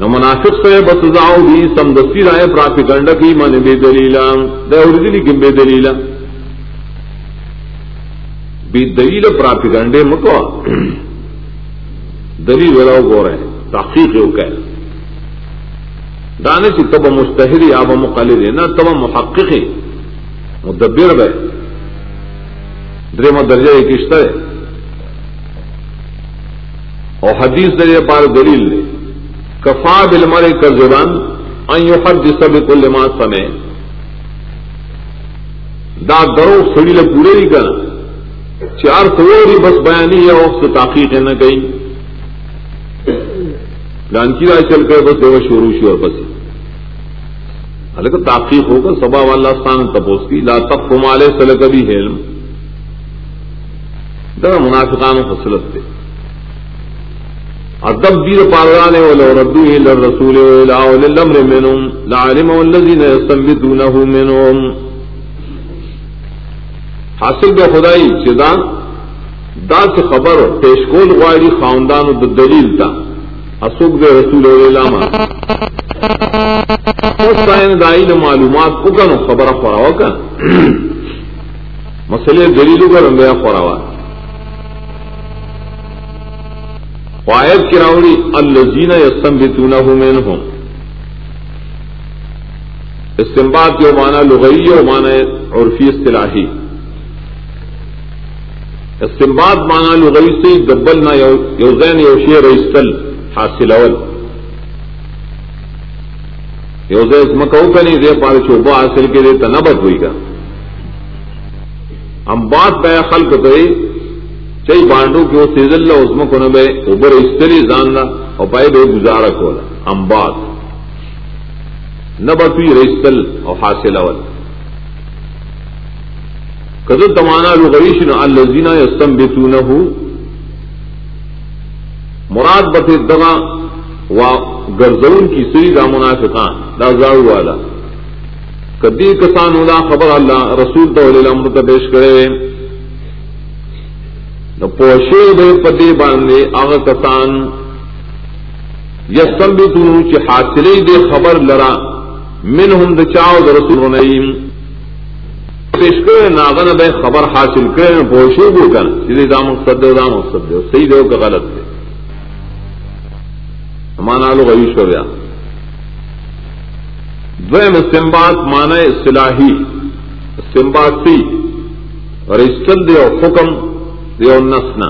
نہ مناسب سے بس جاؤ بھی سمدستی رائے پراپی کنڈ کی من بے دلیلا۔ دے اردلی کی بے دلیلا۔ بے دلیل پراپی گنڈے مکو دلیل ولا گو رہے تحقیق ہو کہ دانے سے تب مستحری آب مقلد ہے نہ تب محقق مدبر گئے درم درجہ ایک اشتر ہے۔ اور حدیث درجہ پار دلیل نے کفا بل مرے کر زبان ہر جس سب کل ماں سمے دا درو سڑی لے پورے نہیں کرنا چار کروڑ بس بیانی ہے، اور سے تاخیر ہے نہ کہیں۔ لانکی رائے چل کر بس دیو شروع شی اور بس۔ حالانکہ تاخیر ہوگا سبا والا ستان تپوس کی، لا تب کمالے سل کبھی ہیلم در منافقان فصلت تھے ادب بیر پالانے والے ردو لر رسول لمر مینوم لالم الذین یستنبتونه منهم۔ حاصل بے خدائی چدان دا سے خبر پیشکول غائری خاندان د دلیل تھا اسوک دے رسول علامہ دائی نے معلومات کو کنو خبر خوراوا کا. مسئلے دلیلوں کا رنگیا خوراوا قائد کی راوڑی الزین یسم بھی تون ہوں ہوں استمباد جو مانا لغئی اور مانا عرفی اصطلاحی. استمباد مانا لغوی سے گبل نہ یوزین یوشی رئیسل حاصل اول. یوزیز مکو کا نہیں دے پارے چوبا حاصل کے لیے تنبت ہوئی گا. ہم بات پہ خلق تو چئی بانڈو کی وہ سیزل اللہ عزم کو نہ بے اوبر استری جاننا اور پائے بے گزارا کھولا ہم بات. نہ بتوئی رئیسل اور حاصل اول. کدو تمانا لغویش نہ الزینہ یستم بتون مراد بت دغا و گرزون کی سری دا منافقان، دا زاڑو والا. کدی کسان ادا خبر اللہ رسول تو امرت پیش کرے نہ پوشے بے پتے باندھے آگ کسان یستم بتون چ حاصلے دے خبر لڑا من ہم دچاؤ رسول نعیم پیش کرے ناغن بے خبر حاصل کرے بوشو بو کر سیدھے دام مقصد دے دام مقصد دے صحیح دے کا غلط دے. مانا لو غیش ہو گیا دویم استمباد مانا اصلاحی استمباد سی اور استل دے اور حکم دے اور نسنا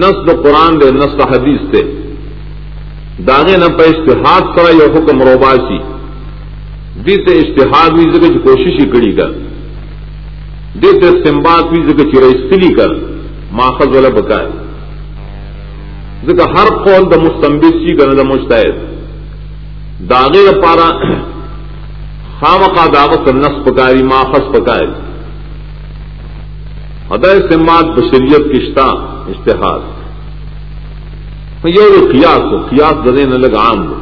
نس دو قرآن دے، نس حدیث دے. داغے نہ پہ اشتہاد کرا یا حکم روباسی. دیتے اشتہاد بھی زکر کوشش ہی کری کر دیتے استمباد بھی زکر چیرا استلی کر ماخذ والا بکائے. ذکر ہر قول دا مستمبت سی دا مشتحد داغے دا پارا خامقا دعوت نس پکاری ماخذ پکائے ادا استمباد بشریت کشتہ اشتہاد یہ قیاس ہو قیاس دنے نہ لگ عام ہو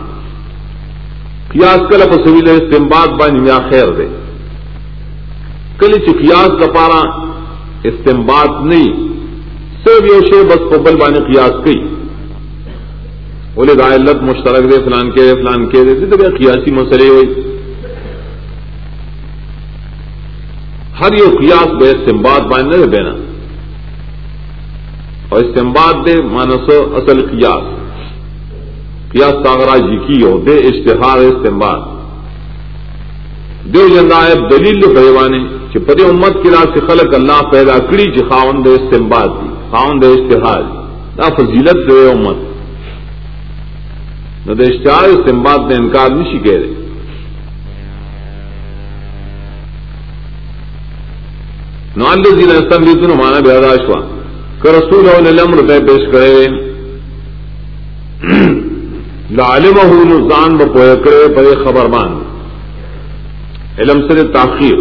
قیاس کل پسویل استمباد بانی میا خیر دے کل قیاس کپارا استمباد نہیں صرف یہ شے بس قبل بانی قیاس کی بولے دائلت مشترک دے، فلان کے دے فلان کے دے۔ تو قیاسی مسئلے ہوئی ہر یہ قیاس بے استمباد بانی نہ دینا اور استمباد دے مانس اصل قیاس۔ قیاس تاغرا جی کی ہو، دے اشتہار استعمال دو جنائب دلیل پیوانے کہ پدے امت کی راہ سے خلق اللہ پیدا کری چی خاون دے استعمال دی، خاون دے اشتہار دا فضیلت دے امت۔ نہ دے اشتہار استعمال نے انکار نہیں کہہ رہے۔ نوال ضلع استمبی مانا بہداش ہوا کہ رسول الامر طے پیش کرے لالم نزان ب پوکڑے پڑے خبر مان۔ علم سے تاخیر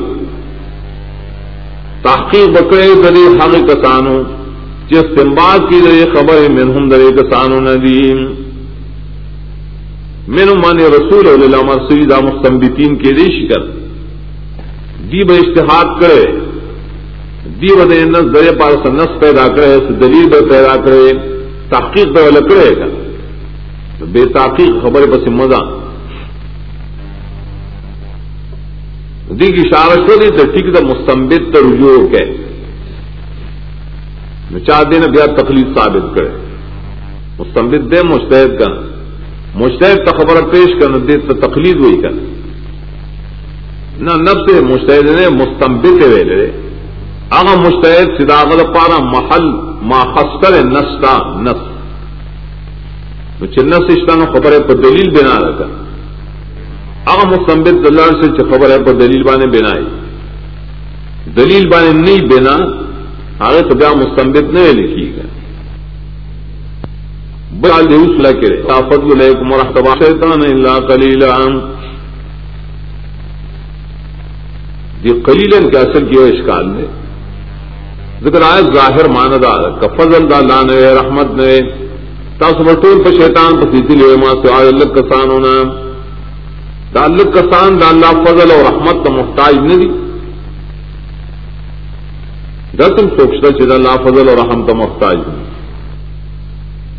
تاخیر بکڑے درے حق کسانوں۔ جس سمباد کی درے خبر منہم درے کسانوں ندیم مین مان رسول علامہ سیدہ مستمبتین کے ریش کر دی ب اشتہاد کرے، دی بدے نس درے پار سے نس پیدا کرے دلیل پیدا کرے، تحقیق پہ لکڑے گا۔ بے تاقیق خبر پس مزہ۔ دی کی اشارہ شو دی تو ٹھیک دا مستمبت تو رجوع کے۔ چار دن بیا تکلیف ثابت کرے۔ مستمد دے مستحد کا مستحد تو خبر پیش کرنا دے تو تکلیف ہوئی کر نہ نب سے مستحد نے مستمبت ویلے اگر مستحد سداغل پارا محل، ما خستر نستا، نس۔ چنس اشتانو خبر ہے پر دلیل بنا رکھا۔ اگر مستمبت دلال سے خبر ہے پر دلیل بانے بنائی دلیل بانے نہیں بنا، آگے تو بیا مستمبت نہیں لکھی۔ گا بال دیوس لکے فضل علیکم ورحمۃ شیطان الا قلیلا۔ یہ قلیلن کے اصل کی اشکال میں؟ ذکر آئے ظاہر ماندہ کا فضل دا اللہ نے رحمت نے۔ تاس بٹول پہ شیطان پہ سیتی لے ماں سے آئے کسان ہونا دا کسان دا اللہ فضل اور رحمت کا محتاج نہیں دی۔ دسم سوچتا چیز اللہ فضل اور رحم کا محتاج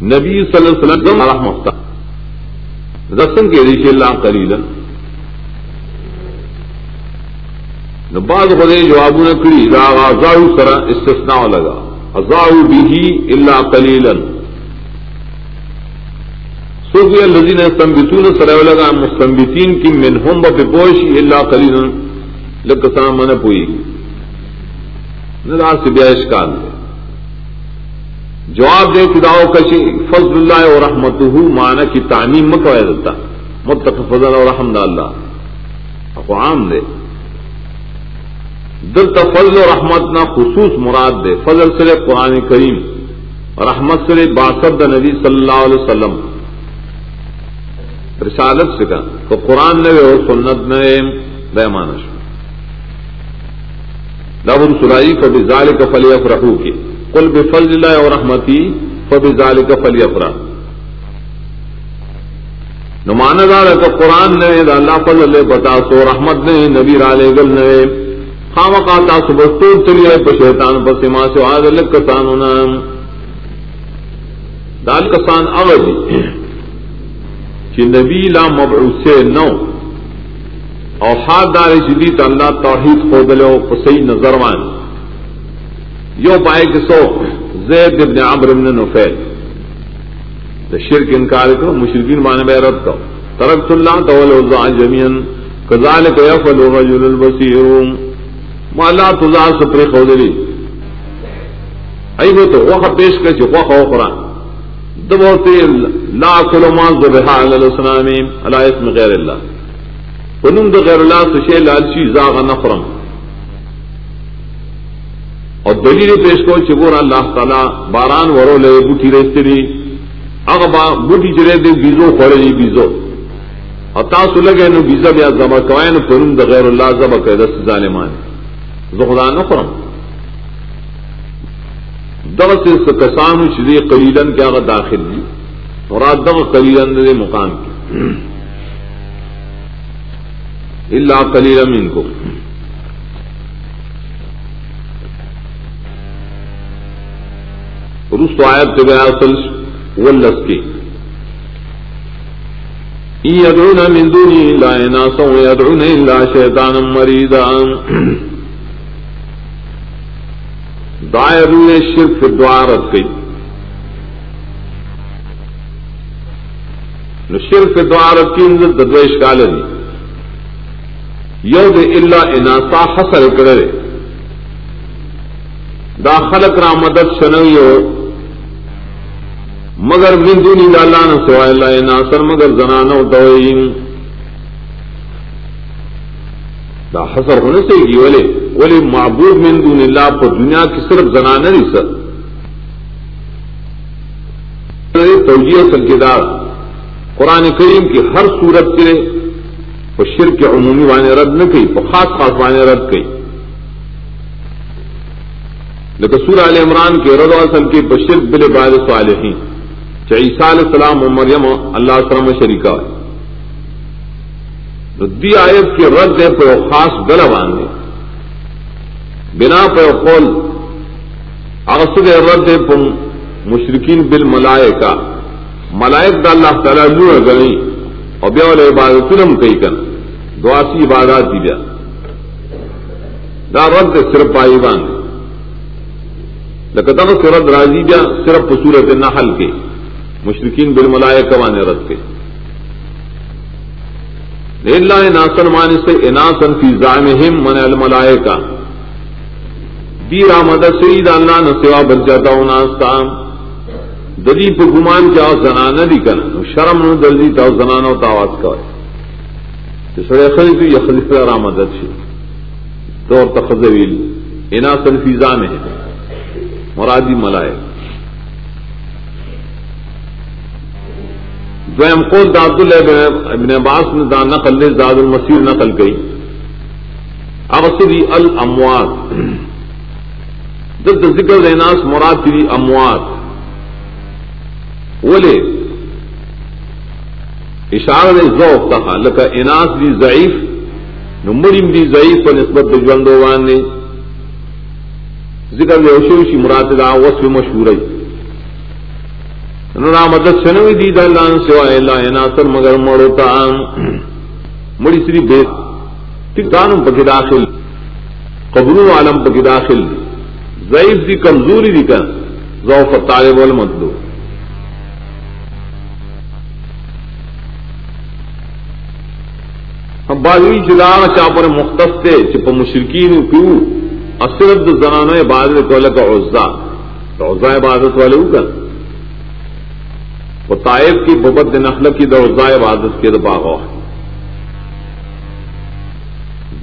نبی صلی اللہ علیہ وسلم اللہ محتاج رسم کے ریشی اللہ کلیلن بعض خدے جواب نے کڑی ازاؤ سرا استثناء لگا۔ ازاؤ بھی اللہ کلیلن سوفی الزین استمبتون سرا لگا مستمبتین کی منہم بپوش اللہ کلیلن لکسان من پوئی۔ گی نظار جواب دے کداؤ کشی، فضل اللہ اور رحمت مانا کی تعمیم مکو دیتا متق فضل اور رحمد اللہ۔ اب عام دے۔ دل فضل و رحمت نہ خصوص مراد دے۔ فضل سرے قرآن کریم، رحمت سرے باسد نبی صلی اللہ علیہ وسلم۔ رسالت سے کہا تو قرآن نے اور سنت نے بے مانش لب سلائی فبی ظال کا فلی افرحو کی۔ کل بے فضل اور رحمتی فبی ظال کا فلی افرا نمان دار ہے قرآن نے اللہ فضل بتا سو، رحمت نے، نبی رال گل نے۔ خام کا تا صبح تو تری ہے پشیتان پر سما سے آج الگ کسان ہونا دال کسان اوجی کہ نبی لا مبعوث سے نو۔ اور ہاتھ دار جدید اللہ توحید خود لو صحیح نظر وان یو پائے کہ سو زید ابن عمر ابن نفیل. دا شرک انکار کرو مشرقین بانے بے رد کرو. ترکت اللہ تول اوزان جمین کذالک یفل رجل البصیر. مالا تزا سپری خودلی. ای وہ تو وقت پیش کر چی وقت اخرى دبوتی لا کلو ما ذبحا علی الاسلام علی اسم غیر اللہ. پنم د غیر اللہ سشے لالچی زاغ نفرم. اور دلیل پیش کو چگور اللہ تعالی باران ورو لے بوٹی ریستری اگ با بوٹی چرے دے بیزو کھڑے جی بیزو. اور تاسو لگے نو بیزا بیا زما کوائن پنم د غیر اللہ زما کہ دس ظالمان زو خدا نفرم دغه سے کسانو چې قلیلن کې هغه داخل دي، مراد دغه قلیلن دې مقام کې. اللہ کلیل امین کو رس آیت کے گیا اصل ولس وہ لس کی ادرون مندونی لا ناسوں ادرون لا شیطان مریدا۔ دائر نے شرف دوارت گئی شرف دوارت کی اندر ددویش کالے دی یو د الا اناسا حسر کرے۔ دا خلق را مدد شنویو مگر من دونی دا اللہ نہ سوائے اللہ ناصر مگر زنانو دوئین. دا حسر ہونے سے گی ولے ولی معبود من دون اللہ پر دنیا کی صرف زنانہ نہیں سر. توجیہ سلکدار. قرآن کریم کی ہر صورت کے شر کے عمومی وانے رد نہ کی خاص خاص وانے رد کی لیکن سور علیہ عمران کے رد وسلم کی بشر بل باد صالحین. عیسیٰ علیہ السلام و مریم اللہ وسلم شریکا ردی آیت کے رد ہے پہ خاص گلا باندھے۔ بنا پہ قول اغسد رد ہے پم مشرقین بل ملائے ملائک دا اللہ تعالیٰ لوڑ گئی اور بیا والے عبادت نم کئی کرنا دعاسی عبادات دی بیا۔ دا رد صرف پائی باندھ لکتن سرد راضی بیا صرف صورت نحل کے۔ مشرقین بل ملائے کوانے رد کے اللہ ناسن مان سے اناسن فی زائم من الملائے کا دی رامد سید اللہ نہ سوا بن جاتا ہوں ناستا۔ دلی پہ گمان کیا زنانا دی کر شرم نو دلی تا زنانا تا آواز کا۔ سڑے خلی تو یہ خلیفہ رامدت شی تو اور تخذویل۔ اناسن فی زائم مرادی ملائے دویم قول دا عبداللہ ابن عباس نے دا نقل لے، زاد المسیر نقل گئی اغسری الاموات۔ جب ذکر دیناس مراد تیری اموات۔ ولے اشارہ ذوق تھا لکا اناس دی ضعیف نمبریم دی ضعیف پر نسبت جوندوان نے۔ ذکر دے اوشوشی مراد دا وصف مشہور ہے نو مدد شنوی دی دا اللہ سوا اللہ ناصر مگر مڑو تا۔ مڑی سری بے۔ ٹکانم پکی داخل۔ قبرو عالم پکی داخل۔ ضعیف دی، کمزوری دی کر ضعف طالب والمطلوب بازوی جدا چاپر مختص تھے چپ مشرقین پیو۔ اصرد زنانو عبادت کو لگا عزا۔ تو عزا عبادت والے اوکر وہ طائف کی ببت نخل کی دوزا عبادت کے دباغ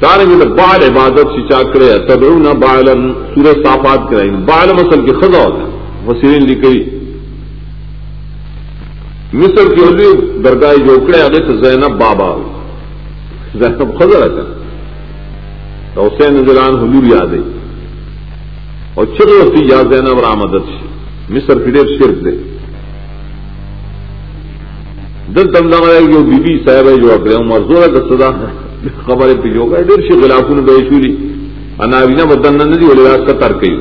دار میں بال عبادت سے چاکرے تبرو نہ بالن سورج صافات کرائیں بال مسل کی خدا ہوتا وسیرین لکھی. مصر کی ہولی درگاہ جو اکڑے آگے تو زینب بابا زینب خزر ہے. تو حسین نظران حضور یاد ہے. اور چر ہوتی یا زینب رامدت مصر کی دیر شرک دے. دل تم دم جو بی بی صاحب ہے جو اکڑے عمر زور ہے۔ دستا خبر پہ جو گئے۔ ڈیر شی غلافوں نے بے شوری اناوینا بدن ندی والے راس کا ترک ہی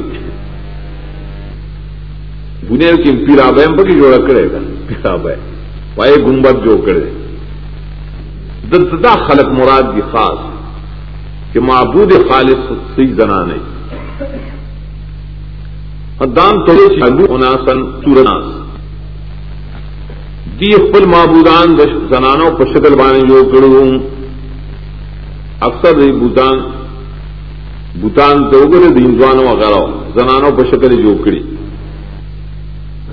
دنیا کی پیرا بہم پکی جوڑا کرے گا۔ پیرا بہ وائے گنبد جو کرے۔ دلتدا خلق مراد کی خاص کہ معبود خالص سی زنا نہیں دان تو اناسن سورناس دی خپل معبودان د زنانو په شکل باندې جوړ کړو. اکثر دی بوتان بوتان ته وګوره د انځوانو وغیرہ. زنانو په شکل جوړ کړی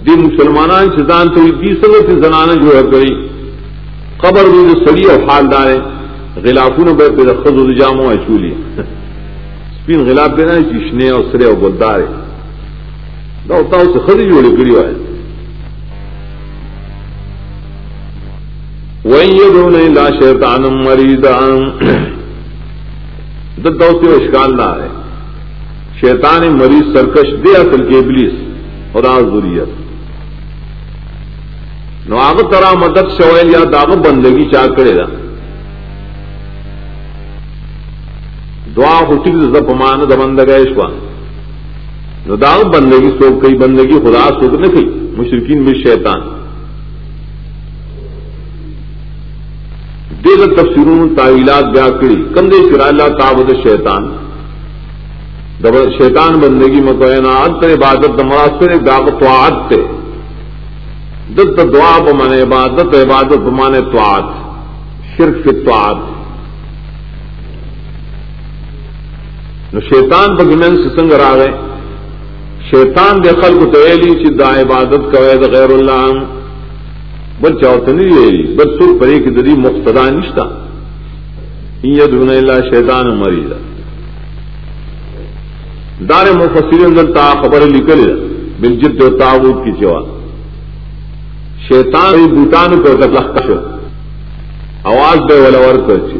دی مسلمانان چې ځان ته دي څنګه چې زنانه جوړ کړی قبر دې سړی او حال دار غلافونه به په خزو جامو اچولي. سپین غلاف به نه چې شنه او سره او ګلدار دا تاسو خدي جوړ کړی وای. وَيَدْعُونَ إِلَى شَيْطَانٍ مَرِيدًا دل دوستی و اشکال نہ ہے۔ شیطان مریض سرکش دے اصل کے ابلیس، خدا ضروریت۔ نو آگ ترا مدد شویل یا داغ بندگی چاہ کرے گا دعا خوشی زب دبند گئے نو داغ بندگی سوکھ کئی، بندگی خدا سوکھ نہیں مشرقین میں شیطان۔ دیر تفسیروں تعویلات بیا کری کم دے سرا اللہ تعبد شیطان۔ شیطان بندگی میں کوئنا عبادت مراسر داغ توعد تے۔ دت دعا بمانے عبادت عبادت بمانے توعد شرک فی توعد نو شیطان بگمن سے سنگ را گئے شیطان دے خلق تو ایلی چی دا عبادت کوئے دا غیر اللہ۔ بل چاہتے نہیں بل سر پرے کی دری مقتدا نشتا دون اللہ شیطان مریض دار مفسر اندر تا خبر نکل بل جد و تعبود کی چوا شیطان بوتان کو تکلخ کشو آواز بے والا ور کر چی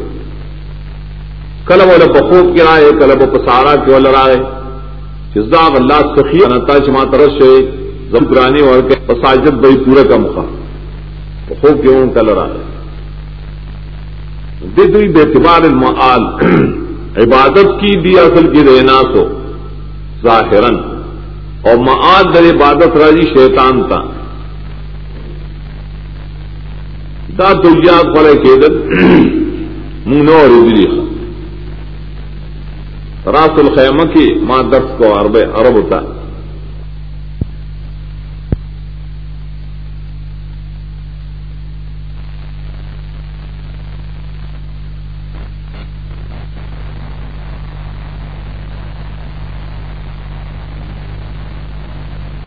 کلب والا بخوب کی رائے کلب و پسارا کے والا رائے جزا اللہ سخی انتا چما ترس ہے زمکرانی اور کے پساجد بھائی پورے کا مقام خوب کیوں کل رہا ہے؟ ددری بیتبار المعال عبادت کی دی اصل کی رہنا سو ظاہر اور معاد در عبادت راجی شیطان تھا دا دنیا پر قیدت منو اور ادری راس الخیمہ کی ماں درس کو عرب عرب ہوتا۔ ہے